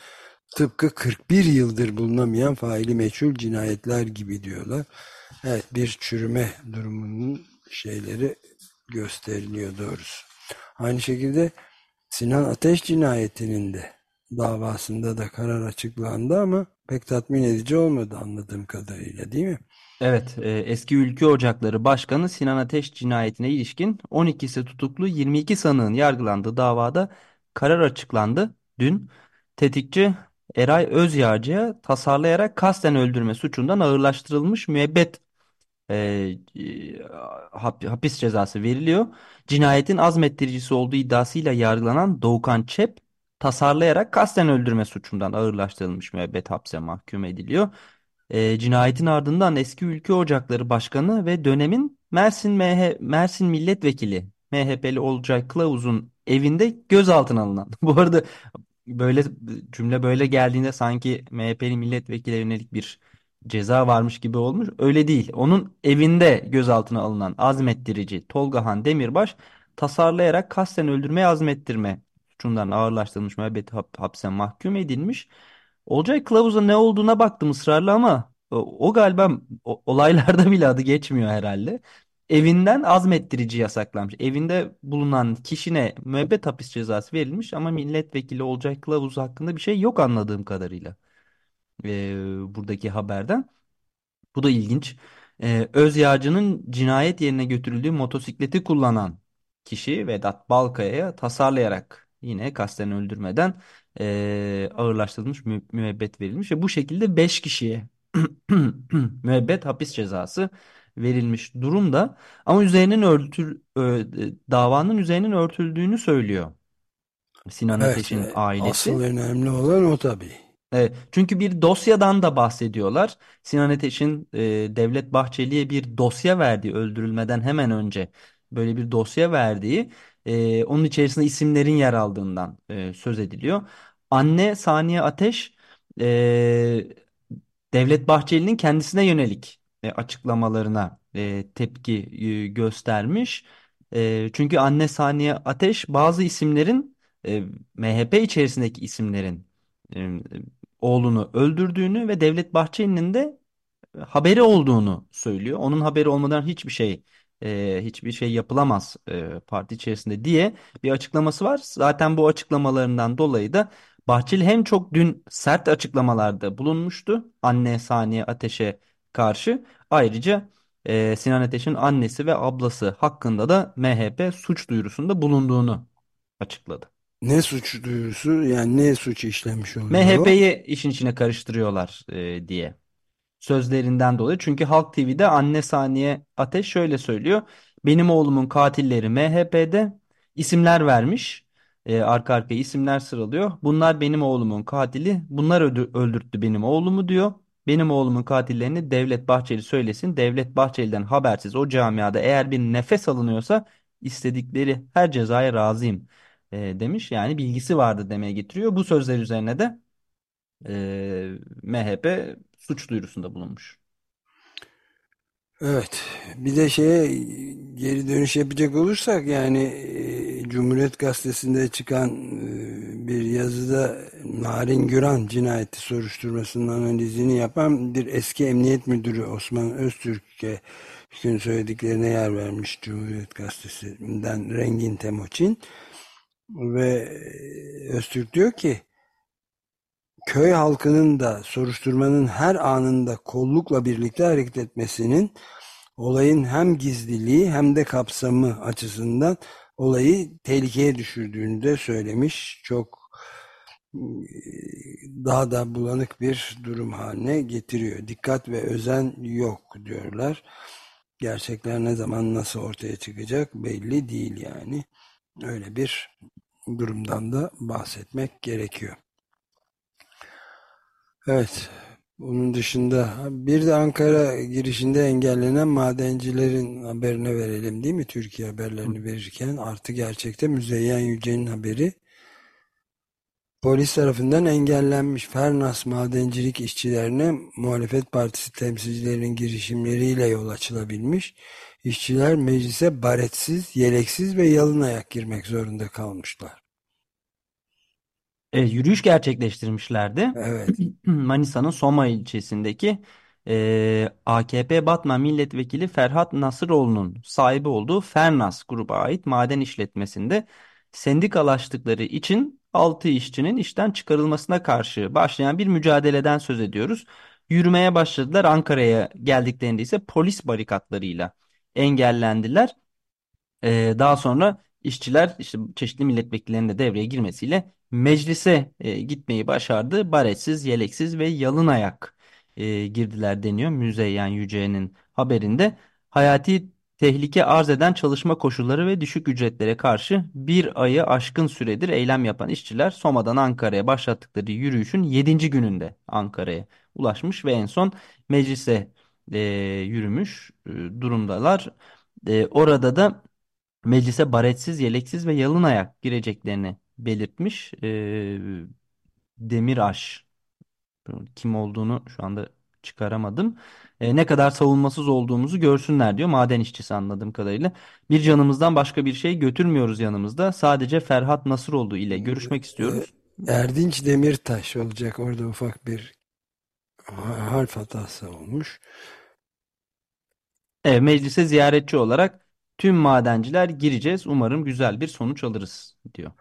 Tıpkı 41 yıldır bulunamayan faili meçhul cinayetler gibi diyorlar. Evet bir çürüme durumunun şeyleri gösteriliyor doğrusu. Aynı şekilde Sinan Ateş cinayetinin de davasında da karar açıklandı ama pek tatmin edici olmadı anladığım kadarıyla değil mi? Evet, e, eski Ülke Ocakları Başkanı Sinan Ateş cinayetine ilişkin 12'si tutuklu 22 sanığın yargılandığı davada karar açıklandı. Dün tetikçi Eray Özyağcı'ya tasarlayarak kasten öldürme suçundan ağırlaştırılmış müebbet e, hapis cezası veriliyor. Cinayetin azmettiricisi olduğu iddiasıyla yargılanan Doğukan Çep tasarlayarak kasten öldürme suçundan ağırlaştırılmış müebbet hapse mahkum ediliyor. E, cinayetin ardından eski Ülke Ocakları Başkanı ve dönemin Mersin MH, Mersin Milletvekili MHP'li Olcay Kılavuz'un evinde gözaltına alınan. [laughs] Bu arada böyle cümle böyle geldiğinde sanki MHP'li milletvekili yönelik bir ceza varmış gibi olmuş. Öyle değil. Onun evinde gözaltına alınan azmettirici Tolgahan Demirbaş tasarlayarak kasten öldürmeye azmettirme suçundan ağırlaştırılmış müebbet hap, hapse mahkum edilmiş. Olcay Kılavuz'a ne olduğuna baktım ısrarla ama o, o galiba o, olaylarda [laughs] bile adı geçmiyor herhalde. Evinden azmettirici yasaklanmış. Evinde bulunan kişine müebbet hapis cezası verilmiş ama milletvekili Olcay Kılavuz hakkında bir şey yok anladığım kadarıyla. Ee, buradaki haberden. Bu da ilginç. Ee, öz yağcının cinayet yerine götürüldüğü motosikleti kullanan kişi Vedat Balkaya'ya tasarlayarak yine kasten öldürmeden e, ağırlaştırılmış mü müebbet verilmiş ve bu şekilde 5 kişiye [clears throat] müebbet hapis cezası verilmiş durumda. Ama üzerinin örtül davanın üzerinin örtüldüğünü söylüyor Sinan Evet, Ateş'in e, ailesi. asıl önemli olan o tabii. Evet, çünkü bir dosyadan da bahsediyorlar. Sinan Ateş'in e, Devlet Bahçeli'ye bir dosya verdiği öldürülmeden hemen önce böyle bir dosya verdiği e, onun içerisinde isimlerin yer aldığından e, söz ediliyor. Anne Saniye Ateş e, Devlet Bahçeli'nin kendisine yönelik e, açıklamalarına e, tepki e, göstermiş. E, çünkü anne Saniye Ateş bazı isimlerin e, MHP içerisindeki isimlerin e, oğlunu öldürdüğünü ve Devlet Bahçeli'nin de haberi olduğunu söylüyor. Onun haberi olmadan hiçbir şey e, hiçbir şey yapılamaz e, parti içerisinde diye bir açıklaması var. Zaten bu açıklamalarından dolayı da Bahçeli hem çok dün sert açıklamalarda bulunmuştu anne Saniye Ateş'e karşı. Ayrıca e, Sinan Ateş'in annesi ve ablası hakkında da MHP suç duyurusunda bulunduğunu açıkladı. Ne suç duyurusu yani ne suç işlemiş oluyor? MHP'yi işin içine karıştırıyorlar e, diye sözlerinden dolayı. Çünkü Halk TV'de anne Saniye Ateş şöyle söylüyor. Benim oğlumun katilleri MHP'de isimler vermiş. E, arka arkaya isimler sıralıyor. Bunlar benim oğlumun katili. Bunlar öldü- öldürttü benim oğlumu diyor. Benim oğlumun katillerini Devlet Bahçeli söylesin. Devlet Bahçeli'den habersiz o camiada eğer bir nefes alınıyorsa istedikleri her cezaya razıyım e, demiş. Yani bilgisi vardı demeye getiriyor. Bu sözler üzerine de e, MHP suç duyurusunda bulunmuş. Evet. Bir de şeye geri dönüş yapacak olursak yani e, Cumhuriyet Gazetesi'nde çıkan e, bir yazıda Narin Güran cinayeti soruşturmasının analizini yapan bir eski emniyet müdürü Osman Öztürk'e gün söylediklerine yer vermiş Cumhuriyet Gazetesi'nden Rengin Temoçin ve e, Öztürk diyor ki köy halkının da soruşturmanın her anında kollukla birlikte hareket etmesinin olayın hem gizliliği hem de kapsamı açısından olayı tehlikeye düşürdüğünü de söylemiş. Çok daha da bulanık bir durum haline getiriyor. Dikkat ve özen yok diyorlar. Gerçekler ne zaman nasıl ortaya çıkacak belli değil yani. Öyle bir durumdan da bahsetmek gerekiyor. Evet. Bunun dışında bir de Ankara girişinde engellenen madencilerin haberine verelim değil mi? Türkiye haberlerini verirken artı gerçekte Müzeyyen Yücel'in haberi polis tarafından engellenmiş Fernas madencilik işçilerine muhalefet partisi temsilcilerinin girişimleriyle yol açılabilmiş. İşçiler meclise baretsiz, yeleksiz ve yalın ayak girmek zorunda kalmışlar. E, yürüyüş gerçekleştirmişlerdi. Evet. [clears throat] Manisa'nın Soma ilçesindeki e, AKP Batman Milletvekili Ferhat Nasıroğlu'nun sahibi olduğu Fernas gruba ait maden işletmesinde sendikalaştıkları için 6 işçinin işten çıkarılmasına karşı başlayan bir mücadeleden söz ediyoruz. Yürümeye başladılar. Ankara'ya geldiklerinde ise polis barikatlarıyla engellendiler. E, daha sonra işçiler işte çeşitli milletvekillerinin de devreye girmesiyle meclise e, gitmeyi başardı. Baretsiz, yeleksiz ve yalın ayak e, girdiler deniyor Müzeyyen Yüce'nin haberinde. Hayati tehlike arz eden çalışma koşulları ve düşük ücretlere karşı bir ayı aşkın süredir eylem yapan işçiler Soma'dan Ankara'ya başlattıkları yürüyüşün 7. gününde Ankara'ya ulaşmış ve en son meclise e, yürümüş e, durumdalar. E, orada da meclise baretsiz, yeleksiz ve yalın ayak gireceklerini belirtmiş. E, Demiraş kim olduğunu şu anda çıkaramadım. E, ne kadar savunmasız olduğumuzu görsünler diyor maden işçisi anladığım kadarıyla. Bir canımızdan başka bir şey götürmüyoruz yanımızda. Sadece Ferhat Nasıroğlu ile görüşmek istiyoruz. Erdinç Demirtaş olacak. Orada ufak bir harf hatası olmuş. Evet, meclise ziyaretçi olarak tüm madenciler gireceğiz. Umarım güzel bir sonuç alırız diyor.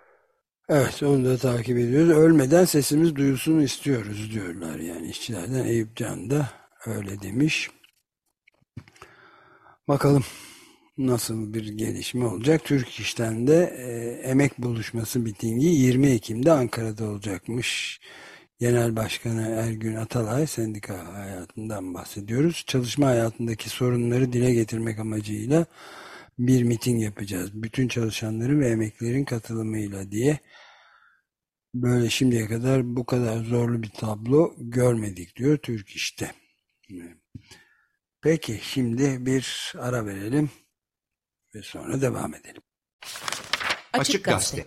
Evet onu da takip ediyoruz. Ölmeden sesimiz duyulsun istiyoruz diyorlar yani işçilerden. Eyüp Can da öyle demiş. Bakalım nasıl bir gelişme olacak. Türk İş'ten de e, emek buluşması mitingi 20 Ekim'de Ankara'da olacakmış. Genel Başkanı Ergün Atalay sendika hayatından bahsediyoruz. Çalışma hayatındaki sorunları dile getirmek amacıyla bir miting yapacağız. Bütün çalışanların ve emeklerin katılımıyla diye böyle şimdiye kadar bu kadar zorlu bir tablo görmedik diyor Türk İş'te. Peki şimdi bir ara verelim ve sonra devam edelim. Açık Gazete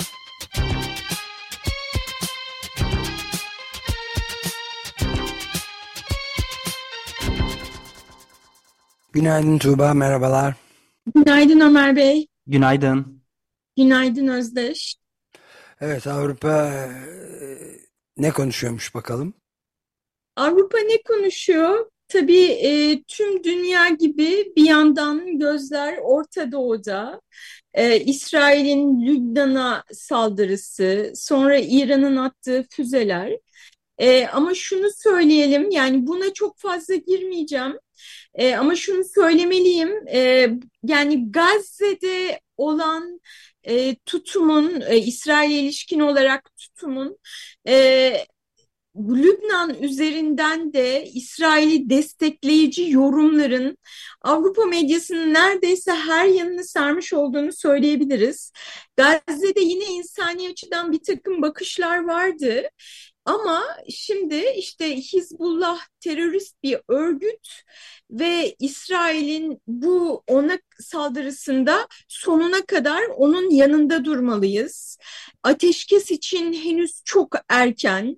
Günaydın Tuğba, merhabalar. Günaydın Ömer Bey. Günaydın. Günaydın Özdeş. Evet, Avrupa e, ne konuşuyormuş bakalım? Avrupa ne konuşuyor? Tabii e, tüm dünya gibi bir yandan gözler Orta Doğu'da. E, İsrail'in Lübnan'a saldırısı, sonra İran'ın attığı füzeler. E, ama şunu söyleyelim, yani buna çok fazla girmeyeceğim. E, ama şunu söylemeliyim, e, yani Gazze'de olan e, tutumun, e, İsrail'e ilişkin olarak tutumun, e, Lübnan üzerinden de İsrail'i destekleyici yorumların Avrupa medyasının neredeyse her yanını sarmış olduğunu söyleyebiliriz. Gazze'de yine insani açıdan bir takım bakışlar vardı. Ama şimdi işte Hizbullah terörist bir örgüt ve İsrail'in bu ona saldırısında sonuna kadar onun yanında durmalıyız. Ateşkes için henüz çok erken.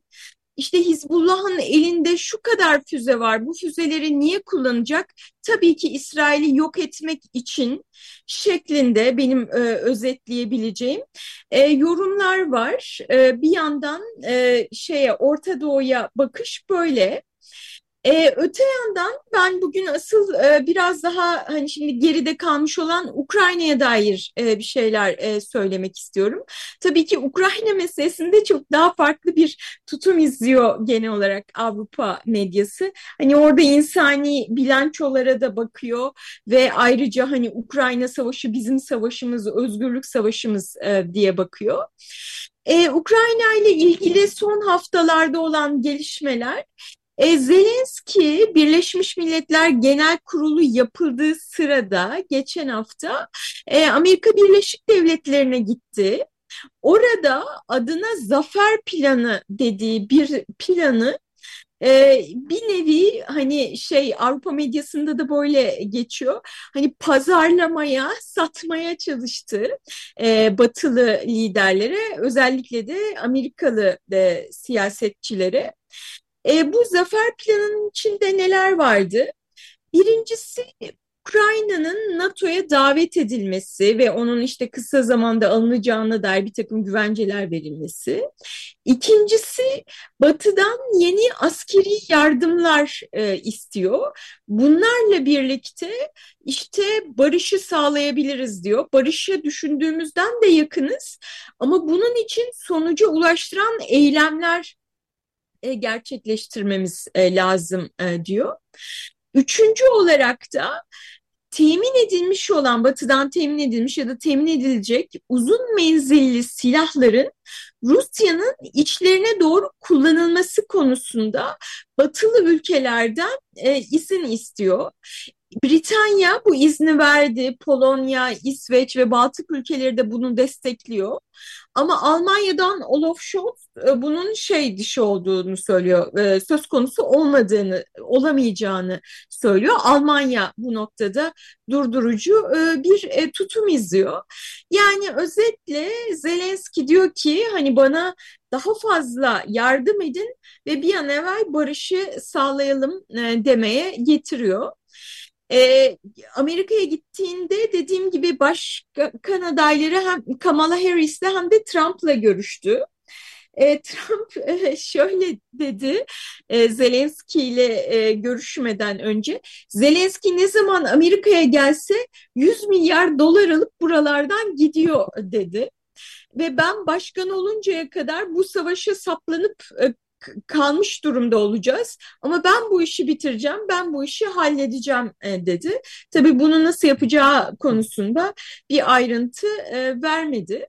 İşte Hizbullah'ın elinde şu kadar füze var. Bu füzeleri niye kullanacak? Tabii ki İsrail'i yok etmek için şeklinde benim e, özetleyebileceğim e, yorumlar var. E, bir yandan e, şeye Orta Doğu'ya bakış böyle. Ee, öte yandan ben bugün asıl e, biraz daha hani şimdi geride kalmış olan Ukrayna'ya dair e, bir şeyler e, söylemek istiyorum. Tabii ki Ukrayna meselesinde çok daha farklı bir tutum izliyor genel olarak Avrupa medyası. Hani orada insani bilançolara da bakıyor ve ayrıca hani Ukrayna savaşı bizim savaşımız, özgürlük savaşımız e, diye bakıyor. Ee, Ukrayna ile ilgili son haftalarda olan gelişmeler e, Zelenski Birleşmiş Milletler Genel Kurulu yapıldığı sırada geçen hafta e, Amerika Birleşik Devletleri'ne gitti. Orada adına zafer planı dediği bir planı e, bir nevi hani şey Avrupa medyasında da böyle geçiyor. Hani pazarlamaya, satmaya çalıştı e, batılı liderlere özellikle de Amerikalı de, siyasetçilere. E, bu zafer planının içinde neler vardı? Birincisi Ukrayna'nın NATO'ya davet edilmesi ve onun işte kısa zamanda alınacağına dair bir takım güvenceler verilmesi. İkincisi Batı'dan yeni askeri yardımlar e, istiyor. Bunlarla birlikte işte barışı sağlayabiliriz diyor. Barışı düşündüğümüzden de yakınız ama bunun için sonuca ulaştıran eylemler e, gerçekleştirmemiz e, lazım e, diyor. Üçüncü olarak da temin edilmiş olan, batıdan temin edilmiş ya da temin edilecek uzun menzilli silahların Rusya'nın içlerine doğru kullanılması konusunda batılı ülkelerden e, izin istiyor. Britanya bu izni verdi. Polonya, İsveç ve Baltık ülkeleri de bunu destekliyor. Ama Almanya'dan Olaf Scholz e, bunun şey dışı olduğunu söylüyor. E, söz konusu olmadığını, olamayacağını söylüyor. Almanya bu noktada durdurucu e, bir tutum izliyor. Yani özetle Zelenski diyor ki hani bana daha fazla yardım edin ve bir an evvel barışı sağlayalım demeye getiriyor. E, Amerika'ya gittiğinde dediğim gibi başkan adayları hem Kamala Harris'le hem de Trump'la görüştü. E, [laughs] Trump e, şöyle dedi e, Zelenski ile e, görüşmeden önce Zelenski ne zaman Amerika'ya gelse 100 milyar dolar alıp buralardan gidiyor dedi. Ve ben başkan oluncaya kadar bu savaşa saplanıp kalmış durumda olacağız. Ama ben bu işi bitireceğim, ben bu işi halledeceğim e, dedi. Tabii bunu nasıl yapacağı konusunda bir ayrıntı e, vermedi.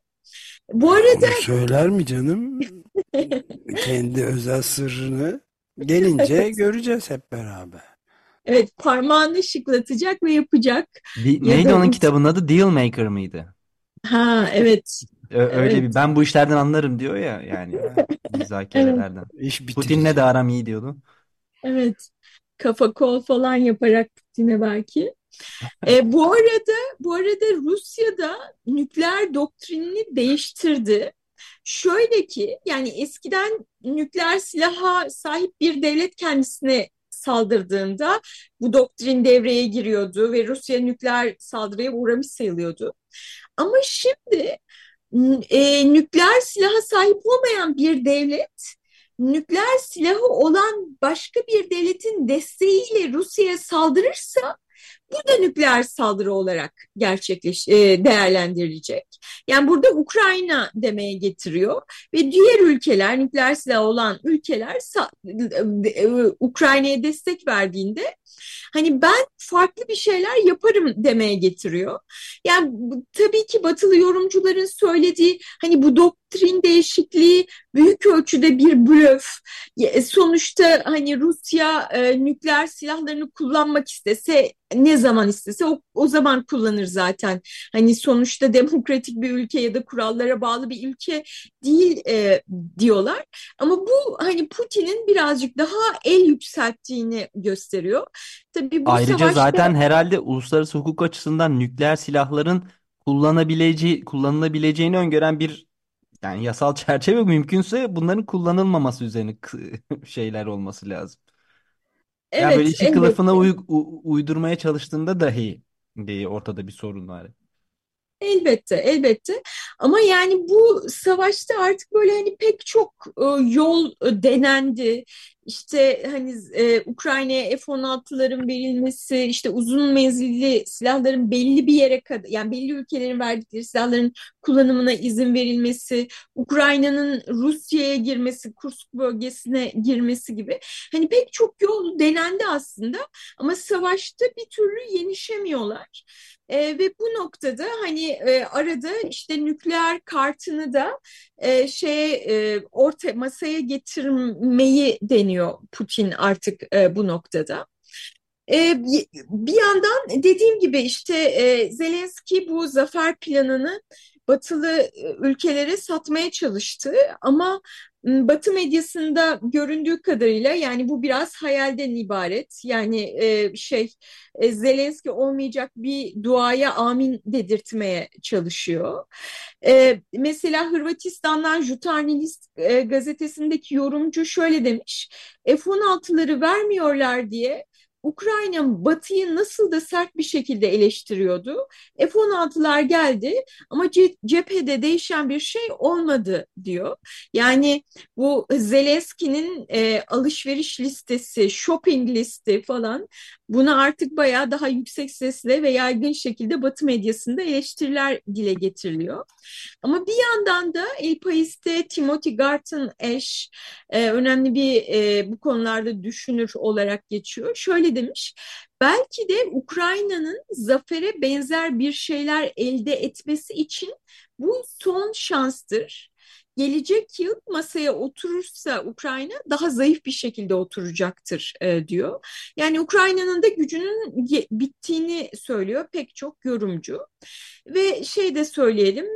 Bu arada... Söyler mi canım? [laughs] Kendi özel sırrını gelince göreceğiz hep beraber. Evet parmağını şıklatacak ve yapacak. Bir, neydi da... onun kitabının adı? Dealmaker mıydı? Ha evet. Öyle evet. bir ben bu işlerden anlarım diyor ya yani [laughs] müzakerelerden. Evet. Putin'le de aram iyi diyordu. Evet. Kafa kol falan yaparak Putin'e belki. e, bu arada bu arada Rusya'da nükleer doktrinini değiştirdi. Şöyle ki yani eskiden nükleer silaha sahip bir devlet kendisine saldırdığında bu doktrin devreye giriyordu ve Rusya nükleer saldırıya uğramış sayılıyordu. Ama şimdi e, nükleer silaha sahip olmayan bir devlet nükleer silahı olan başka bir devletin desteğiyle Rusya'ya saldırırsa bu da nükleer saldırı olarak gerçekleş e, değerlendirilecek. Yani burada Ukrayna demeye getiriyor ve diğer ülkeler nükleer silah olan ülkeler e, Ukrayna'ya destek verdiğinde Hani ben farklı bir şeyler yaparım demeye getiriyor. Yani tabii ki batılı yorumcuların söylediği hani bu doktrin değişikliği büyük ölçüde bir blöf. Sonuçta hani Rusya e, nükleer silahlarını kullanmak istese ne zaman istese o, o zaman kullanır zaten. Hani sonuçta demokratik bir ülke ya da kurallara bağlı bir ülke değil e, diyorlar. Ama bu hani Putin'in birazcık daha el yükselttiğini gösteriyor. Tabii bu Ayrıca savaşta... zaten herhalde uluslararası hukuk açısından nükleer silahların kullanabileceği kullanılabileceğini öngören bir yani yasal [laughs] çerçeve mümkünse bunların kullanılmaması üzerine [laughs] şeyler olması lazım. Evet, yani böyle işi kılıfına uy uydurmaya çalıştığında dahi ortada bir sorun var. Elbette, elbette. Ama yani bu savaşta artık böyle hani pek çok e, yol e, denendi. İşte hani e, Ukrayna'ya F-16'ların verilmesi, işte uzun menzilli silahların belli bir yere kadar, yani belli ülkelerin verdikleri silahların kullanımına izin verilmesi, Ukrayna'nın Rusya'ya girmesi, Kursk bölgesine girmesi gibi. Hani pek çok yol denendi aslında ama savaşta bir türlü yenişemiyorlar. E, ve bu noktada hani e, arada işte nükleer kartını da e, şeye e, orta masaya getirmeyi deniyor Putin artık e, bu noktada. E, bir yandan dediğim gibi işte e, Zelenski bu zafer planını batılı e, ülkelere satmaya çalıştı ama Batı medyasında göründüğü kadarıyla yani bu biraz hayalden ibaret. Yani e, şey e, Zelenski olmayacak bir duaya amin dedirtmeye çalışıyor. E, mesela Hırvatistan'dan Jutarnji List e, gazetesindeki yorumcu şöyle demiş. F-16'ları vermiyorlar diye Ukrayna Batı'yı nasıl da sert bir şekilde eleştiriyordu. F-16'lar geldi ama cephede değişen bir şey olmadı diyor. Yani bu Zelenski'nin e, alışveriş listesi, shopping listi falan buna artık bayağı daha yüksek sesle ve yaygın şekilde Batı medyasında eleştiriler dile getiriliyor. Ama bir yandan da El País'te Timothy Garton eş e, önemli bir e, bu konularda düşünür olarak geçiyor. Şöyle demiş, belki de Ukrayna'nın zafere benzer bir şeyler elde etmesi için bu son şanstır gelecek yıl masaya oturursa Ukrayna daha zayıf bir şekilde oturacaktır e, diyor. Yani Ukrayna'nın da gücünün bittiğini söylüyor pek çok yorumcu. Ve şey de söyleyelim,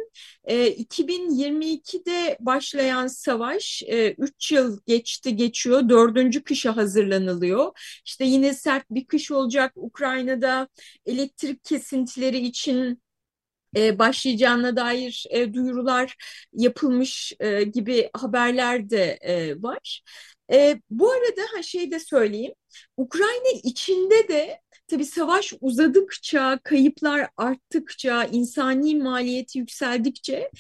e, 2022'de başlayan savaş 3 e, yıl geçti geçiyor, dördüncü kışa hazırlanılıyor. İşte yine sert bir kış olacak Ukrayna'da elektrik kesintileri için e, başlayacağına dair e, duyurular yapılmış e, gibi haberler de var. Bu arada ha şey de söyleyeyim, Ukrayna içinde de tabii savaş uzadıkça, kayıplar arttıkça, insani maliyeti yükseldikçe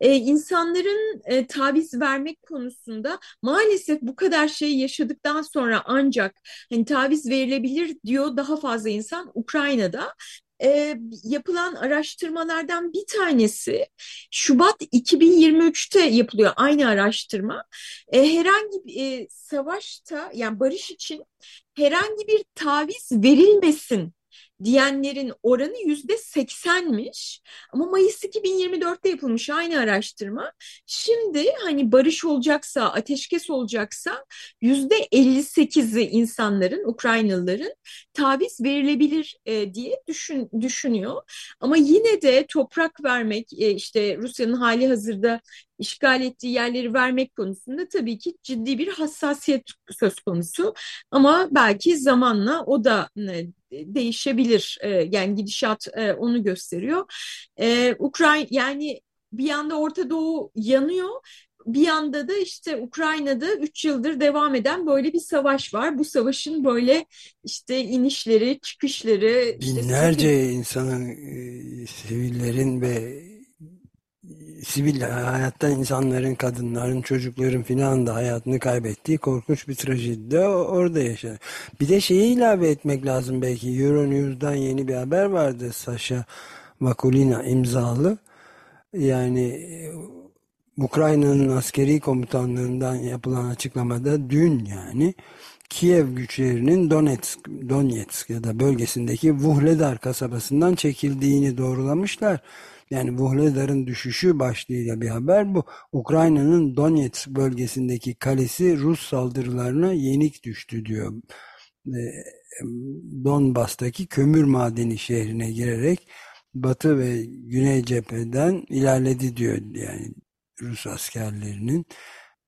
insanların taviz vermek konusunda maalesef bu kadar şey yaşadıktan sonra ancak hani taviz verilebilir diyor daha fazla insan Ukrayna'da e, yapılan araştırmalardan bir tanesi Şubat 2023'te yapılıyor aynı araştırma. E, herhangi bir e, savaşta yani barış için herhangi bir taviz verilmesin diyenlerin oranı yüzde seksenmiş. Ama Mayıs 2024'te yapılmış aynı araştırma. Şimdi hani barış olacaksa, ateşkes olacaksa yüzde 58'i insanların, Ukraynalıların taviz verilebilir e, diye düşün, düşünüyor. Ama yine de toprak vermek, e, işte Rusya'nın hali hazırda işgal ettiği yerleri vermek konusunda tabii ki ciddi bir hassasiyet söz konusu. Ama belki zamanla o da e, değişebilir. E, yani gidişat e, onu gösteriyor. Ukrayna yani bir yanda Orta Doğu yanıyor bir yanda da işte Ukrayna'da 3 yıldır devam eden böyle bir savaş var. Bu savaşın böyle işte inişleri, çıkışları. Binlerce işte... insanın, sivillerin ve sivil hayattan insanların, kadınların, çocukların filan da hayatını kaybettiği korkunç bir trajedi de orada yaşanıyor. Bir de şeyi ilave etmek lazım belki. Euronews'dan yeni bir haber vardı. Sasha Vakulina imzalı. Yani e, Ukrayna'nın askeri komutanlığından yapılan açıklamada dün yani Kiev güçlerinin Donetsk, Donetsk ya da bölgesindeki Vuhledar kasabasından çekildiğini doğrulamışlar. Yani Vuhledar'ın düşüşü başlığıyla bir haber bu. Ukrayna'nın Donetsk bölgesindeki kalesi Rus saldırılarına yenik düştü diyor. Donbas'taki kömür madeni şehrine girerek batı ve güney cepheden ilerledi diyor yani Rus askerlerinin.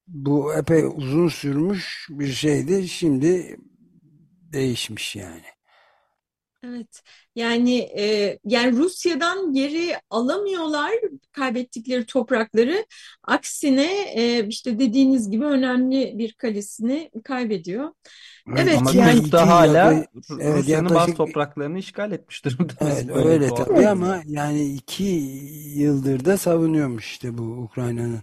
Bu epey uzun sürmüş bir şeydi. Şimdi değişmiş yani. Evet. Yani e, yani Rusya'dan geri alamıyorlar kaybettikleri toprakları. Aksine e, işte dediğiniz gibi önemli bir kalesini kaybediyor. Evet, Ama yani Kırk'ta hala evet, Rusya'nın yaklaşık, bazı topraklarını işgal etmiş durumda. Evet, öyle tabii ama yani iki yıldır da savunuyormuş işte bu Ukrayna'nın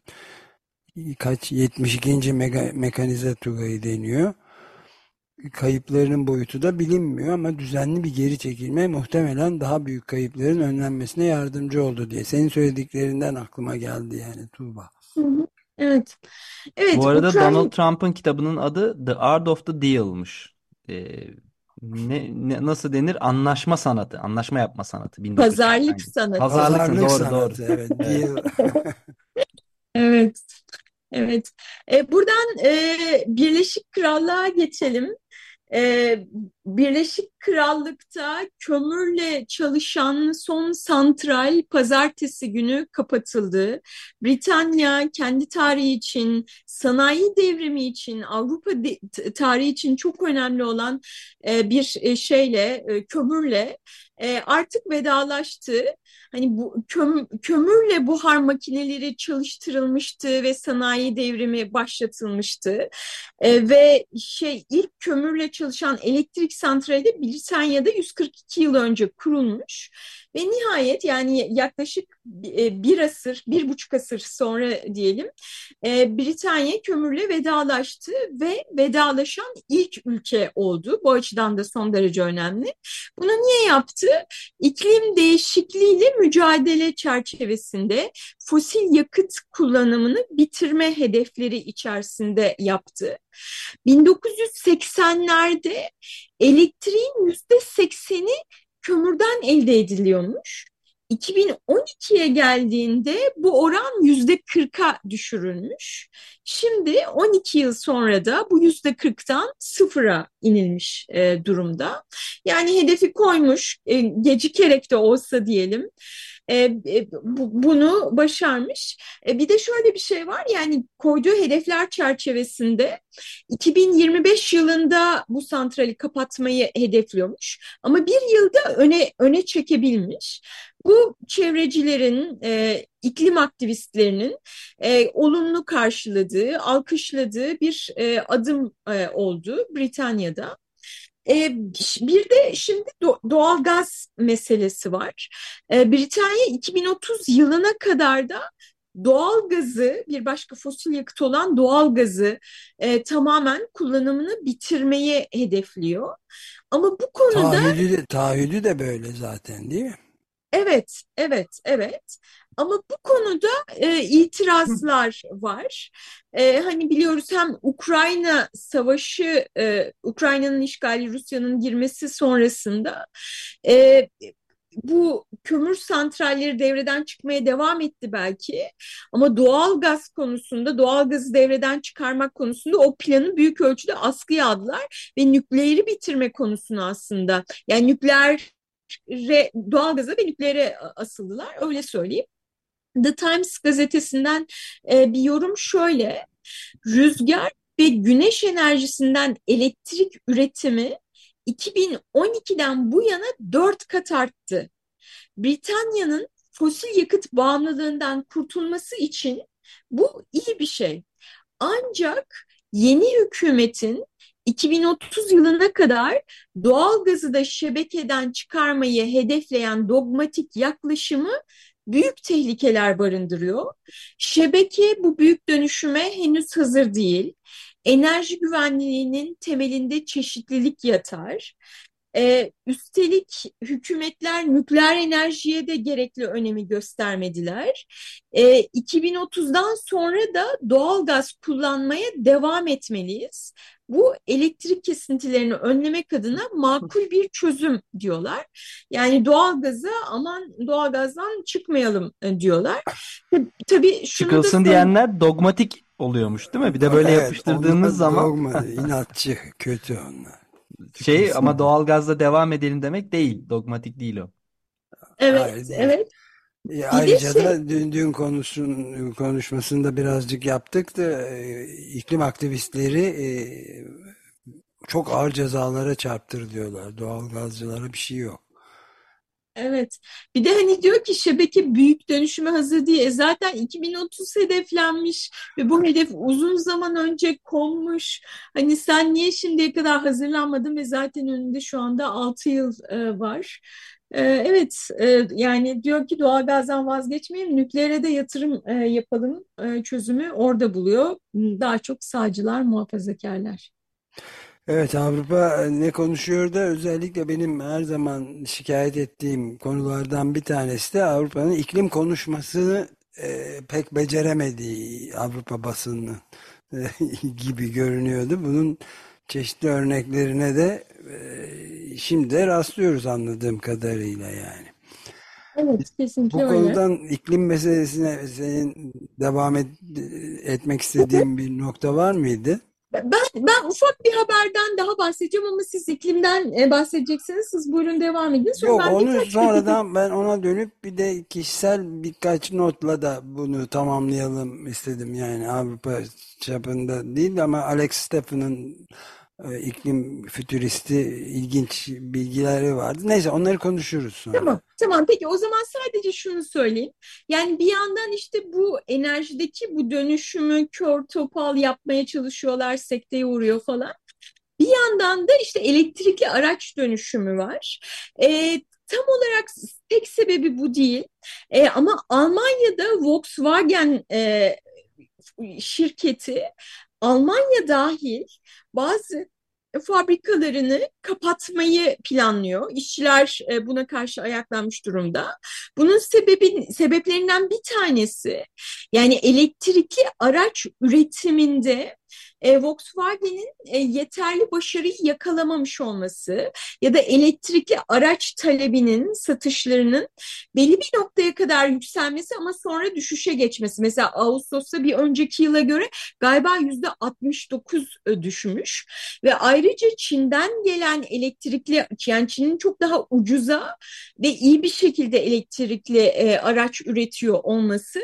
kaç 72. Mega, mekanize tugayı deniyor kayıplarının boyutu da bilinmiyor ama düzenli bir geri çekilme muhtemelen daha büyük kayıpların önlenmesine yardımcı oldu diye. Senin söylediklerinden aklıma geldi yani Tuğba. Evet. Evet. Bu arada Ukrayna... Donald Trump'ın kitabının adı The Art of the Deal'mış. Ee, ne, ne nasıl denir? Anlaşma sanatı, anlaşma yapma sanatı. Pazarlık sanatı. Pazarlık, Pazarlık doğru sanatı, doğru. Evet. [laughs] evet. Evet. E, buradan e, Birleşik Krallığa geçelim. Ee, Birleşik Krallık'ta kömürle çalışan son santral pazartesi günü kapatıldı. Britanya kendi tarihi için, sanayi devrimi için, Avrupa tarihi için çok önemli olan e, bir e, şeyle, e, kömürle artık vedalaştı. Hani bu köm kömürle buhar makineleri çalıştırılmıştı ve sanayi devrimi başlatılmıştı. E, ve şey ilk kömürle çalışan elektrik santrali de Britanya'da 142 yıl önce kurulmuş. Ve nihayet yani yaklaşık e, bir asır, bir buçuk asır sonra diyelim e, Britanya kömürle vedalaştı ve vedalaşan ilk ülke oldu. Bu açıdan da son derece önemli. Bunu niye yaptı? İklim değişikliğiyle mücadele çerçevesinde fosil yakıt kullanımını bitirme hedefleri içerisinde yaptı. 1980'lerde elektriğin yüzde sekseni kömürden elde ediliyormuş. 2012'ye geldiğinde bu oran yüzde 40'a düşürülmüş. Şimdi 12 yıl sonra da bu yüzde 40'tan sıfıra inilmiş e, durumda. Yani hedefi koymuş, e, gecikerek de olsa diyelim. E, e, bu, bunu başarmış. E, bir de şöyle bir şey var yani koyduğu hedefler çerçevesinde 2025 yılında bu santrali kapatmayı hedefliyormuş. Ama bir yılda öne öne çekebilmiş. Bu çevrecilerin, e, iklim aktivistlerinin e, olumlu karşıladığı, alkışladığı bir e, adım e, oldu Britanya'da. E, bir de şimdi doğal gaz meselesi var. E, Britanya 2030 yılına kadar da doğal gazı bir başka fosil yakıt olan doğal gazı e, tamamen kullanımını bitirmeyi hedefliyor. Ama bu konuda taahhüdü de, taahhüdü de böyle zaten değil mi? Evet, evet, evet. Ama bu konuda e, itirazlar var. E, hani biliyoruz hem Ukrayna savaşı, e, Ukrayna'nın işgali, Rusya'nın girmesi sonrasında e, bu kömür santralleri devreden çıkmaya devam etti belki ama doğal gaz konusunda doğal gazı devreden çıkarmak konusunda o planı büyük ölçüde askıya aldılar ve nükleeri bitirme konusunu aslında yani nükleer doğalgaza ve nükleere asıldılar öyle söyleyeyim. The Times gazetesinden e, bir yorum şöyle. Rüzgar ve güneş enerjisinden elektrik üretimi 2012'den bu yana dört kat arttı. Britanya'nın fosil yakıt bağımlılığından kurtulması için bu iyi bir şey. Ancak yeni hükümetin 2030 yılına kadar doğal gazı da şebekeden çıkarmayı hedefleyen dogmatik yaklaşımı büyük tehlikeler barındırıyor. Şebeke bu büyük dönüşüme henüz hazır değil. Enerji güvenliğinin temelinde çeşitlilik yatar. Ee, üstelik hükümetler nükleer enerjiye de gerekli önemi göstermediler. Ee, 2030'dan sonra da doğal gaz kullanmaya devam etmeliyiz. Bu elektrik kesintilerini önlemek adına makul bir çözüm diyorlar. Yani doğal gaza aman doğal gazdan çıkmayalım e, diyorlar. Tabii şunu Çıkılsın da... diyenler dogmatik oluyormuş değil mi? Bir de böyle evet, yapıştırdığınız zaman dogma, [laughs] inatçı, kötü onlar. Şey ama doğal gazla devam edelim demek değil. Dogmatik değil o. Evet, Hayır, evet. E, ayrıca şey... da dün, dün konusun, konuşmasında birazcık yaptık da e, iklim aktivistleri e, çok ağır cezalara çarptır diyorlar. Doğal gazcılara bir şey yok. Evet. Bir de hani diyor ki şebeke büyük dönüşüme hazır değil. E zaten 2030 hedeflenmiş ve bu hedef uzun zaman önce konmuş. Hani sen niye şimdiye kadar hazırlanmadın ve zaten önünde şu anda 6 yıl e, var. E, evet e, yani diyor ki doğalgazdan vazgeçmeyelim nükleere de yatırım e, yapalım e, çözümü orada buluyor. Daha çok sağcılar muhafazakarlar. Evet Avrupa e, ne konuşuyor da özellikle benim her zaman şikayet ettiğim konulardan bir tanesi de Avrupa'nın iklim konuşmasını e, pek beceremediği Avrupa basını e, [laughs] gibi görünüyordu. Bunun çeşitli örneklerine de e, şimdi rastlıyoruz anladığım kadarıyla yani. Evet, kesinlikle Bu konudan öyle. iklim meselesine senin devam et, etmek istediğin bir nokta var mıydı? Ben, ben ufak bir haberden daha bahsedeceğim ama siz iklimden e, bahsedeceksiniz. Siz buyurun devam edin. Sonra Yok ben onu birkaç... sonradan ben ona dönüp bir de kişisel birkaç notla da bunu tamamlayalım istedim. Yani Avrupa çapında değil ama Alex Stephen'ın iklim fütüristi ilginç bilgileri vardı. Neyse onları konuşuruz sonra. Tamam, tamam. Peki o zaman sadece şunu söyleyeyim. Yani bir yandan işte bu enerjideki bu dönüşümü kör topal yapmaya çalışıyorlar, sekteye uğruyor falan. Bir yandan da işte elektrikli araç dönüşümü var. E, tam olarak tek sebebi bu değil. E, ama Almanya'da Volkswagen e, şirketi Almanya dahil bazı fabrikalarını kapatmayı planlıyor. İşçiler e, buna karşı ayaklanmış durumda. Bunun sebebi sebeplerinden bir tanesi yani elektrikli araç üretiminde e, Volkswagen'in e, yeterli başarıyı yakalamamış olması ya da elektrikli araç talebinin satışlarının belli bir noktaya kadar yükselmesi ama sonra düşüşe geçmesi. Mesela Ağustos'ta bir önceki yıla göre galiba yüzde 69 düşmüş ve ayrıca Çin'den gelen elektrikli yani Çin'in çok daha ucuza ve iyi bir şekilde elektrikli e, araç üretiyor olması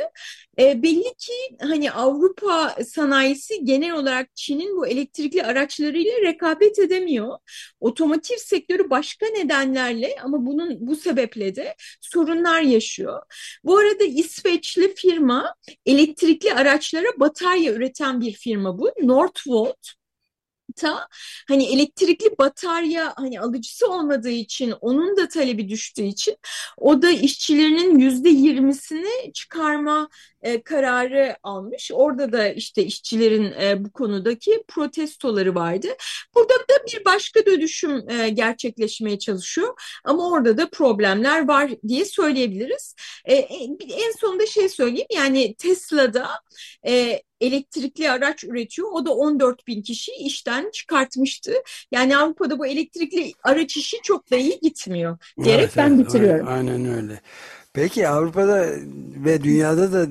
e, belli ki hani Avrupa sanayisi genel olarak Çin'in bu elektrikli araçlarıyla rekabet edemiyor. Otomotiv sektörü başka nedenlerle ama bunun bu sebeple de sorunlar yaşıyor. Bu arada İsveçli firma elektrikli araçlara batarya üreten bir firma bu. Northvolt ta hani elektrikli batarya hani alıcısı olmadığı için onun da talebi düştüğü için o da işçilerinin yüzde yirmisini çıkarma e, kararı almış. Orada da işte işçilerin e, bu konudaki protestoları vardı. Burada da bir başka dönüşüm e, gerçekleşmeye çalışıyor ama orada da problemler var diye söyleyebiliriz. E, en sonunda şey söyleyeyim yani Tesla'da e, elektrikli araç üretiyor. O da 14 bin kişi işten çıkartmıştı. Yani Avrupa'da bu elektrikli araç işi çok da iyi gitmiyor. Diyerek evet, ben bitiriyorum. Aynen öyle. Peki Avrupa'da ve dünyada da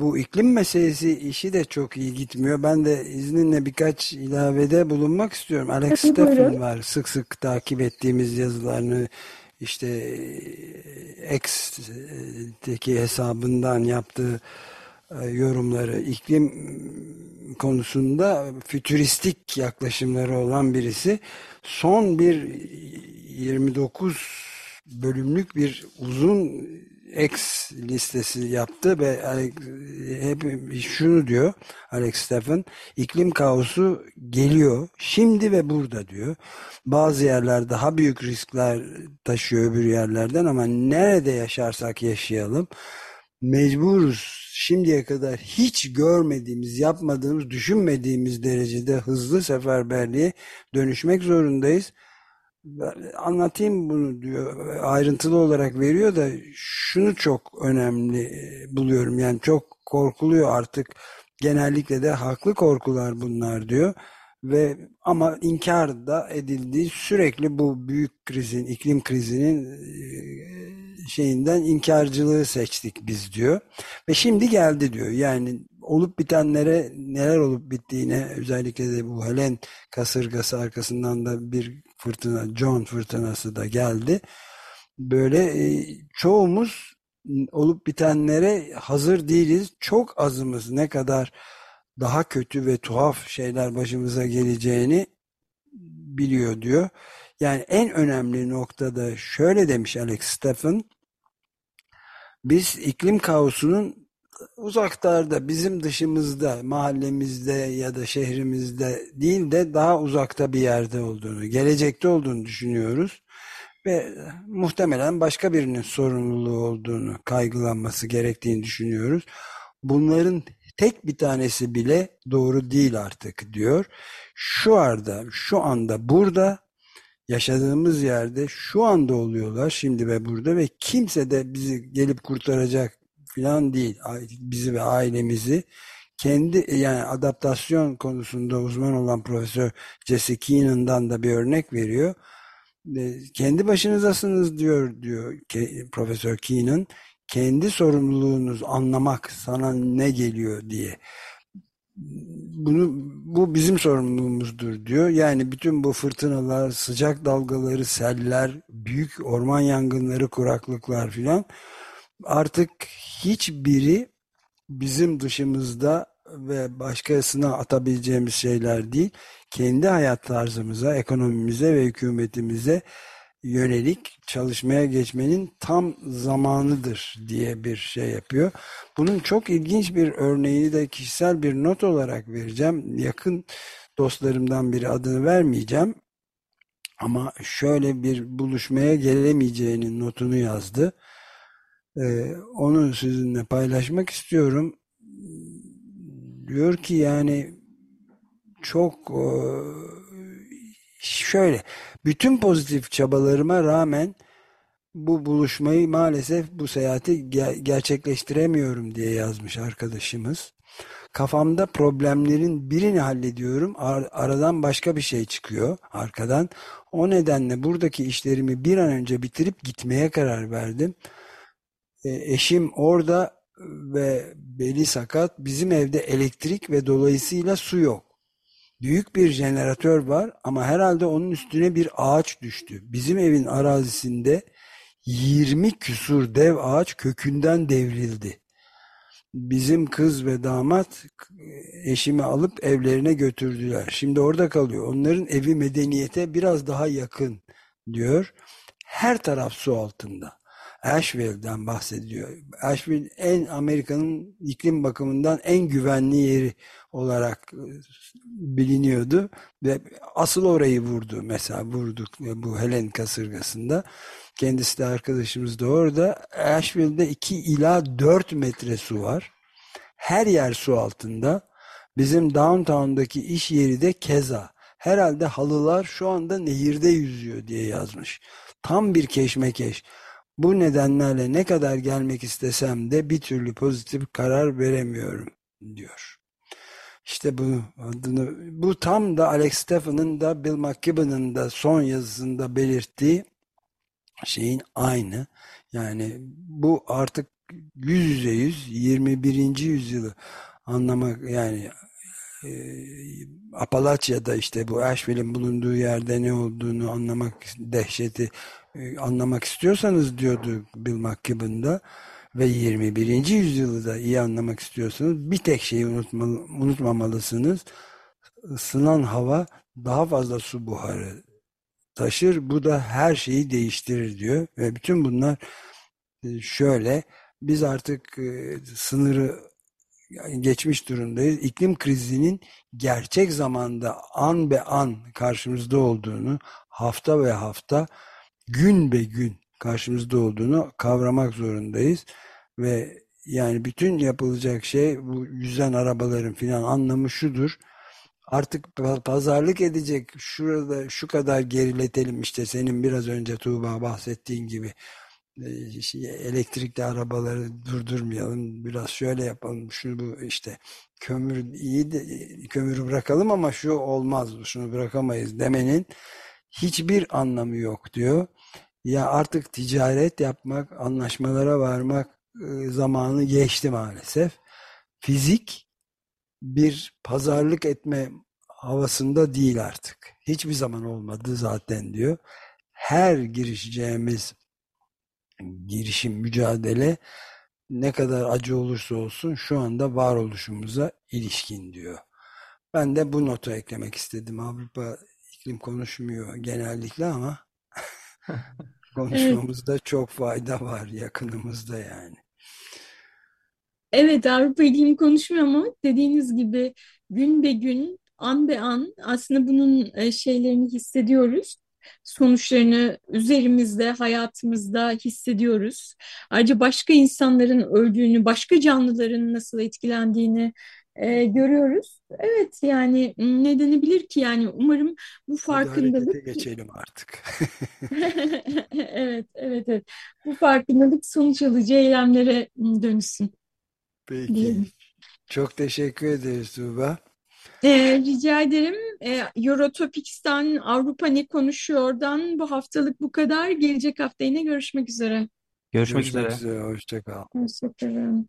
bu iklim meselesi işi de çok iyi gitmiyor. Ben de izninle birkaç ilavede bulunmak istiyorum. Alex Steffen var. Sık sık takip ettiğimiz yazılarını işte X'teki hesabından yaptığı e, yorumları iklim konusunda fütüristik yaklaşımları olan birisi. Son bir 29 bölümlük bir uzun X listesi yaptı ve hep şunu diyor Alex Steffen iklim kaosu geliyor şimdi ve burada diyor. Bazı yerler daha büyük riskler taşıyor öbür yerlerden ama nerede yaşarsak yaşayalım mecburuz şimdiye kadar hiç görmediğimiz, yapmadığımız, düşünmediğimiz derecede hızlı seferberliğe dönüşmek zorundayız. Anlatayım bunu diyor. Ayrıntılı olarak veriyor da şunu çok önemli e, buluyorum. Yani çok korkuluyor artık. Genellikle de haklı korkular bunlar diyor ve ama inkar da edildiği sürekli bu büyük krizin, iklim krizinin e, şeyinden inkarcılığı seçtik biz diyor. Ve şimdi geldi diyor. Yani olup bitenlere neler olup bittiğine özellikle de bu Helen kasırgası arkasından da bir fırtına, John fırtınası da geldi. Böyle e, çoğumuz olup bitenlere hazır değiliz. Çok azımız ne kadar daha kötü ve tuhaf şeyler başımıza geleceğini biliyor diyor. Yani en önemli noktada şöyle demiş Alex Steffen, biz iklim kaosunun uzaklarda, bizim dışımızda, mahallemizde ya da şehrimizde değil de daha uzakta bir yerde olduğunu, gelecekte olduğunu düşünüyoruz. Ve muhtemelen başka birinin sorumluluğu olduğunu, kaygılanması gerektiğini düşünüyoruz. Bunların tek bir tanesi bile doğru değil artık diyor. Şu anda, şu anda burada yaşadığımız yerde şu anda oluyorlar şimdi ve burada ve kimse de bizi gelip kurtaracak falan değil. Bizi ve ailemizi kendi yani adaptasyon konusunda uzman olan Profesör Jesse Keenan'dan da bir örnek veriyor. Kendi başınızasınız diyor diyor Profesör Keenan kendi sorumluluğunuz anlamak sana ne geliyor diye bunu bu bizim sorumluluğumuzdur diyor. Yani bütün bu fırtınalar, sıcak dalgaları, seller, büyük orman yangınları, kuraklıklar filan artık hiçbiri bizim dışımızda ve başkasına atabileceğimiz şeyler değil. Kendi hayat tarzımıza, ekonomimize ve hükümetimize yönelik çalışmaya geçmenin tam zamanıdır diye bir şey yapıyor. Bunun çok ilginç bir örneğini de kişisel bir not olarak vereceğim. Yakın dostlarımdan biri adını vermeyeceğim. Ama şöyle bir buluşmaya gelemeyeceğinin notunu yazdı. Ee, onu sizinle paylaşmak istiyorum. Diyor ki yani çok e, şöyle bütün pozitif çabalarıma rağmen bu buluşmayı maalesef bu seyahati gerçekleştiremiyorum diye yazmış arkadaşımız. Kafamda problemlerin birini hallediyorum. Ar aradan başka bir şey çıkıyor arkadan. O nedenle buradaki işlerimi bir an önce bitirip gitmeye karar verdim. E, eşim orada ve beli sakat. Bizim evde elektrik ve dolayısıyla su yok. Büyük bir jeneratör var ama herhalde onun üstüne bir ağaç düştü. Bizim evin arazisinde 20 küsur dev ağaç kökünden devrildi. Bizim kız ve damat eşimi alıp evlerine götürdüler. Şimdi orada kalıyor. Onların evi medeniyete biraz daha yakın diyor. Her taraf su altında. Asheville'den bahsediyor. Asheville en Amerika'nın iklim bakımından en güvenli yeri olarak e, biliniyordu ve asıl orayı vurdu mesela vurduk bu Helen kasırgasında. Kendisi de arkadaşımız da orada. Asheville'de 2 ila 4 metre su var. Her yer su altında. Bizim downtown'daki iş yeri de keza. Herhalde halılar şu anda nehirde yüzüyor diye yazmış. Tam bir keşmekeş. Bu nedenlerle ne kadar gelmek istesem de bir türlü pozitif karar veremiyorum diyor. İşte bu adını bu tam da Alex Stephen'ın da Bill McKibben'ın da son yazısında belirttiği şeyin aynı. Yani bu artık yüz yüze yüz 21. yüzyılı anlamak yani e, Apalachia'da işte bu Asheville'in bulunduğu yerde ne olduğunu anlamak dehşeti anlamak istiyorsanız diyordu Bill McKibben'da ve 21. yüzyılı da iyi anlamak istiyorsanız bir tek şeyi unutmalı, unutmamalısınız. Isınan hava daha fazla su buharı taşır. Bu da her şeyi değiştirir diyor. Ve bütün bunlar e, şöyle biz artık e, sınırı geçmiş durumdayız. İklim krizinin gerçek zamanda an be an karşımızda olduğunu hafta ve hafta gün be gün karşımızda olduğunu kavramak zorundayız ve yani bütün yapılacak şey bu yüzen arabaların filan anlamı şudur. Artık pazarlık edecek şurada şu kadar geriletelim işte senin biraz önce Tuğba bahsettiğin gibi şey, elektrikli arabaları durdurmayalım biraz şöyle yapalım şunu bu işte kömür iyi de kömürü bırakalım ama şu olmaz şunu bırakamayız demenin hiçbir anlamı yok diyor. Ya artık ticaret yapmak, anlaşmalara varmak e, zamanı geçti maalesef. Fizik bir pazarlık etme havasında değil artık. Hiçbir zaman olmadı zaten diyor. Her girişeceğimiz girişim, mücadele ne kadar acı olursa olsun şu anda varoluşumuza ilişkin diyor. Ben de bu notu eklemek istedim. Avrupa iklim konuşmuyor genellikle ama [laughs] konuşmamızda evet. çok fayda var yakınımızda yani. Evet Avrupa ilgili konuşmuyor ama dediğiniz gibi gün be gün, an be an aslında bunun e, şeylerini hissediyoruz. Sonuçlarını üzerimizde, hayatımızda hissediyoruz. Ayrıca başka insanların öldüğünü, başka canlıların nasıl etkilendiğini e, görüyoruz. Evet yani ne denebilir ki yani umarım bu farkındalık... Geçelim artık. [laughs] evet, evet, evet. Bu farkındalık sonuç alıcı eylemlere dönüşsün. Peki. Diyelim. Çok teşekkür ederiz Tuğba. Ee, rica ederim. Ee, Eurotopics'ten Avrupa Ne Konuşuyor'dan bu haftalık bu kadar. Gelecek hafta yine görüşmek üzere. Görüşmek, görüşmek üzere. üzere. Hoşçakal. Hoşçakalın.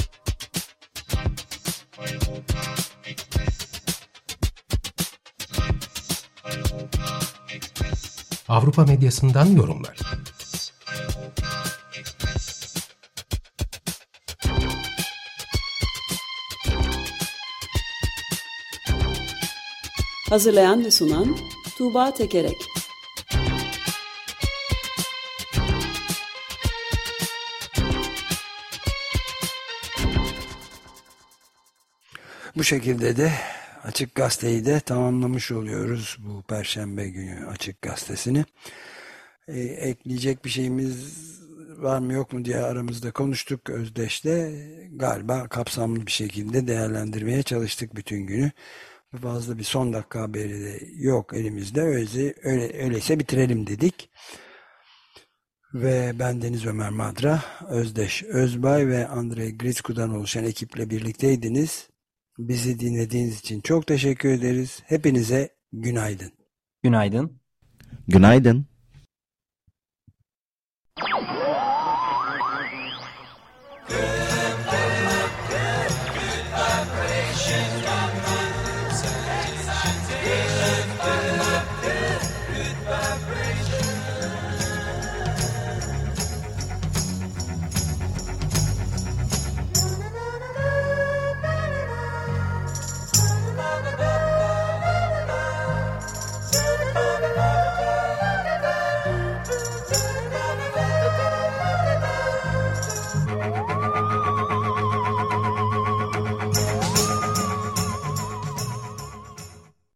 Avrupa medyasından yorumlar. Hazırlayan ve sunan Tuğba Tekerek Bu şekilde de Açık Gazete'yi de tamamlamış oluyoruz bu Perşembe günü Açık Gazetesi'ni. Ee, ekleyecek bir şeyimiz var mı yok mu diye aramızda konuştuk Özdeş'te. Galiba kapsamlı bir şekilde değerlendirmeye çalıştık bütün günü. Fazla bir son dakika haberi de yok elimizde. Öyle, öyle, öyleyse bitirelim dedik. Ve ben Deniz Ömer Madra, Özdeş Özbay ve Andrei Gritsku'dan oluşan ekiple birlikteydiniz. Bizi dinlediğiniz için çok teşekkür ederiz. Hepinize günaydın. Günaydın. Günaydın.